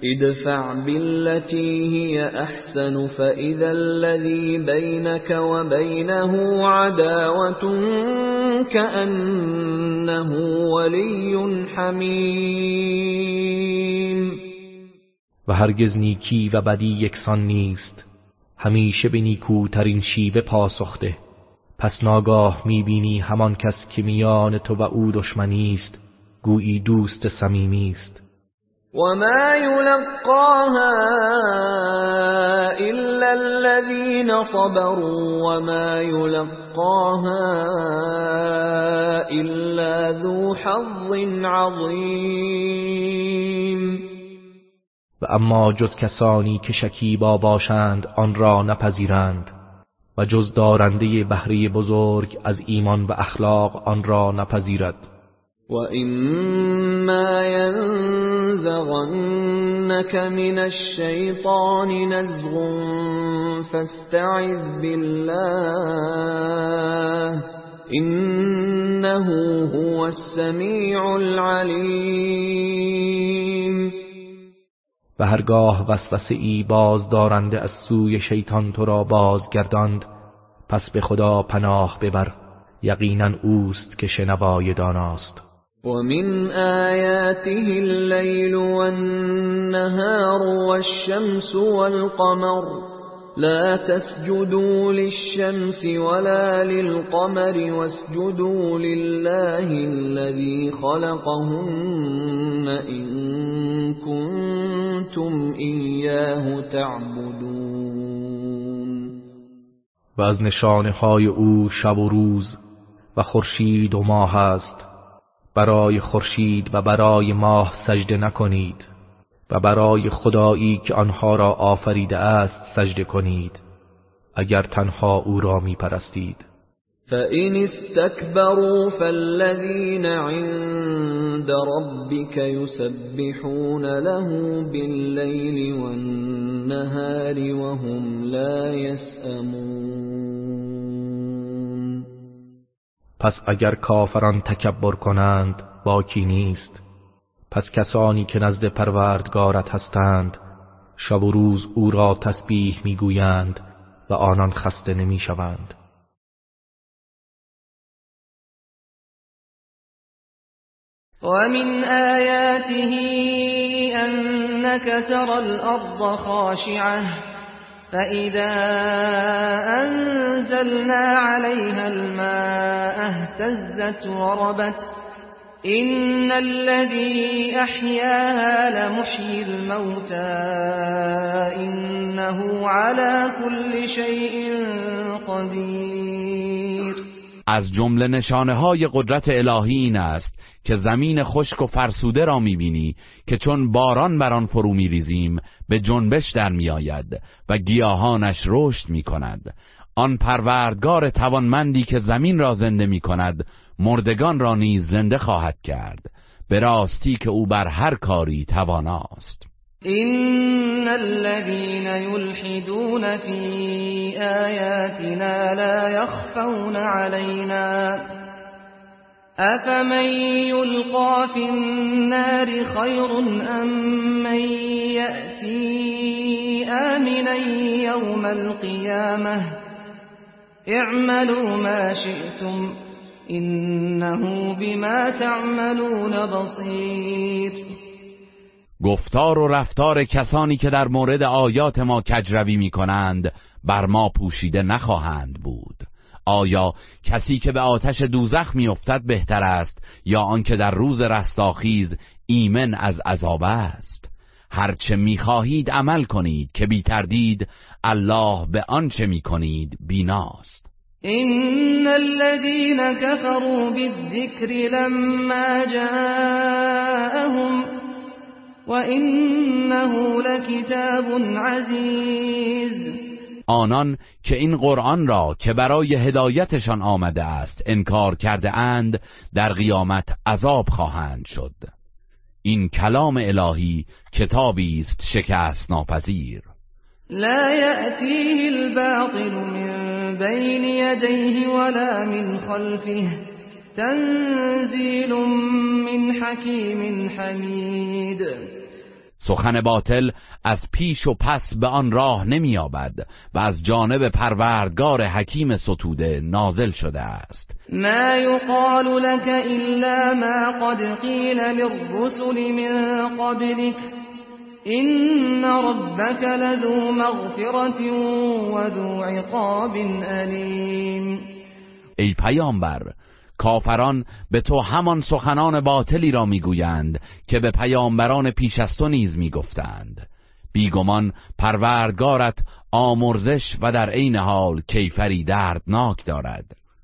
ادفع بالتي هي أحسن فإذا الذي بينك وبينه عداوة كأنه ولي حميم و هرگز نیکی و بدی یکسان نیست. همیشه به نیکوترین شیوه پاسخته پس ناگاه می‌بینی همان کس که میان تو و او دشمنی است گویی دوست صمیمی است. وما يلقاها إلا الذين صبروا وما يلقاها إلا ذو حظ عظیم و اما جز کسانی که شکیبا باشند آن را نپذیرند. و جز دارنده بهره بزرگ از ایمان و اخلاق آن را نپذیرد. و اما ینزغنك من الشیطان نزغ فاستعذ بالله انه هو السمیع العلیم. و هرگاه وسوسه ای باز دارنده از سوی شیطان تو را بازگرداند پس به خدا پناه ببر یقینا اوست که شنوای داناست. ومن آياته الليل والنهار والشمس والقمر. لا تسجدوا للشمس ولا للقمر واسجدوا لله الذي خلقهن إن كنتم إياه تعبدون. و از نشانه های او شب و روز و خورشید و ماه است. برای خورشید و برای ماه سجده نکنید. و برای خدایی که آنها را آفریده است سجده کنید اگر تنها او را می پرستید فَإِنِ اسْتَكْبَرُوا فَالَّذِينَ عِندَ رَبِّكَ يُسَبِّحُونَ لَهُ بِاللَّيْلِ وَالنَّهَارِ وَهُمْ لَا يَسْأَمُونَ. پس اگر کافران تکبر کنند باکی نیست. پس کسانی که نزد پروردگارت هستند شب و روز او را تسبیح می‌گویند و آنان خسته نمی‌شوند. ومن آياته أنك ترى الأرض خاشعة فإذا أنزلنا عليها الماء اهتزت وربت إن الذي أحياها لمحيي الموتى إنه على كل شيء قدیر از جمله نشانه های قدرت الهی این است که زمین خشک و فرسوده را می‌بینی که چون باران بر آن فرو میریزیم به جنبش در میآید و گیاهانش رشد می‌کند. آن پروردگار توانمندی که زمین را زنده می‌کند مردگان را نیز زنده خواهد کرد. به راستی که او بر هر کاری تواناست. این الذين يلحدون في آیاتنا لا يخفون علينا أفمن يلقى في النار خير أم من يأتي آمنا يوم القيامة اعملوا ما شئتم إنه بما تعملون بصیر گفتار و رفتار کسانی که در مورد آیات ما کجروی می کنند بر ما پوشیده نخواهند بود. آیا کسی که به آتش دوزخ میافتد بهتر است یا آنکه در روز رستاخیز ایمن از عذاب است؟ هرچه می‌خواهید عمل کنید که بی تردید الله به آنچه می‌کنید بیناست. این الذين كفروا بالذكر لما جاءهم وإنه لكتاب عزیز آنان که این قرآن را که برای هدایتشان آمده است انکار کرده اند در قیامت عذاب خواهند شد. این کلام الهی کتابی است شکست ناپذیر لا یأتیه الباطل من بین یدیه ولا من خلفه. تنزیل من حکیم حمید سخن باطل از پیش و پس به آن راه نمییابد و از جانب پروردگار حکیم ستوده نازل شده است. ما یقال لك الا ما قد قیل للرسل من قبلك این ربك لذو مغفرت و ذو عقاب علیم ای پیامبر کافران به تو همان سخنان باطلی را می‌گویند که به پیامبران پیش از تو نیز می‌گفتند. بیگمان پروردگارت آمرزش و در عین حال کیفری دردناک دارد.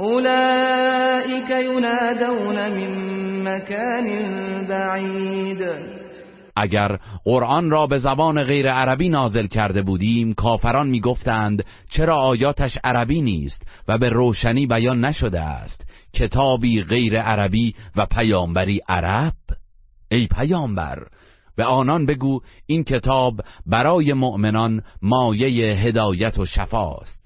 أولئك ينادون من مكان بعيد. اگر قرآن را به زبان غیر عربی نازل کرده بودیم کافران می‌گفتند چرا آیاتش عربی نیست و به روشنی بیان نشده است؟ کتابی غیر عربی و پیامبری عرب؟ ای پیامبر به آنان بگو این کتاب برای مؤمنان مایه هدایت و شفاست.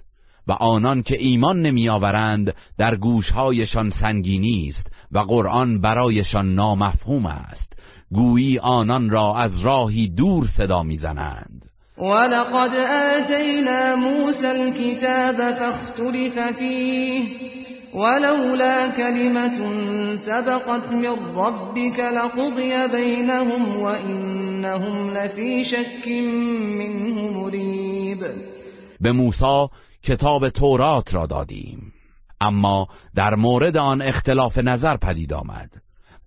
و آنان که ایمان نمیآورند در گوشهایشان سنگینی است و قرآن برایشان نامفهوم است. گویی آنان را از راهی دور صدا می‌زنند. ولقد آتينا موسى الكتاب فاختلف فيه ولولا كلمة سبقت من ربك لقضي بينهم وإنهم لفي شك منه مريب به موسی کتاب تورات را دادیم. اما در مورد آن اختلاف نظر پدید آمد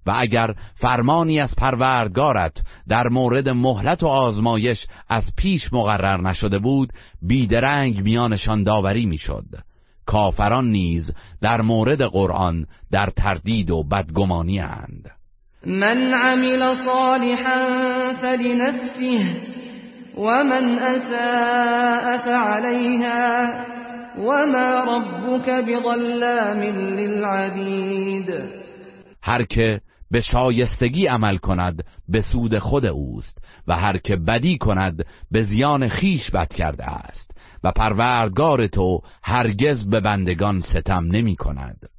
و اگر فرمانی از پروردگارت در مورد مهلت و آزمایش از پیش مقرر نشده بود بیدرنگ میانشان داوری می‌شد. کافران نیز در مورد قرآن در تردید و بدگمانی اند. من عمل صالحا فلنفسه. ومن اساء فعليها وما ربك بظلام للعبید هر که به شایستگی عمل کند به سود خود اوست و هر که بدی کند به زیان خیش بد کرده است. و پروردگار تو هرگز به بندگان ستم نمی کند.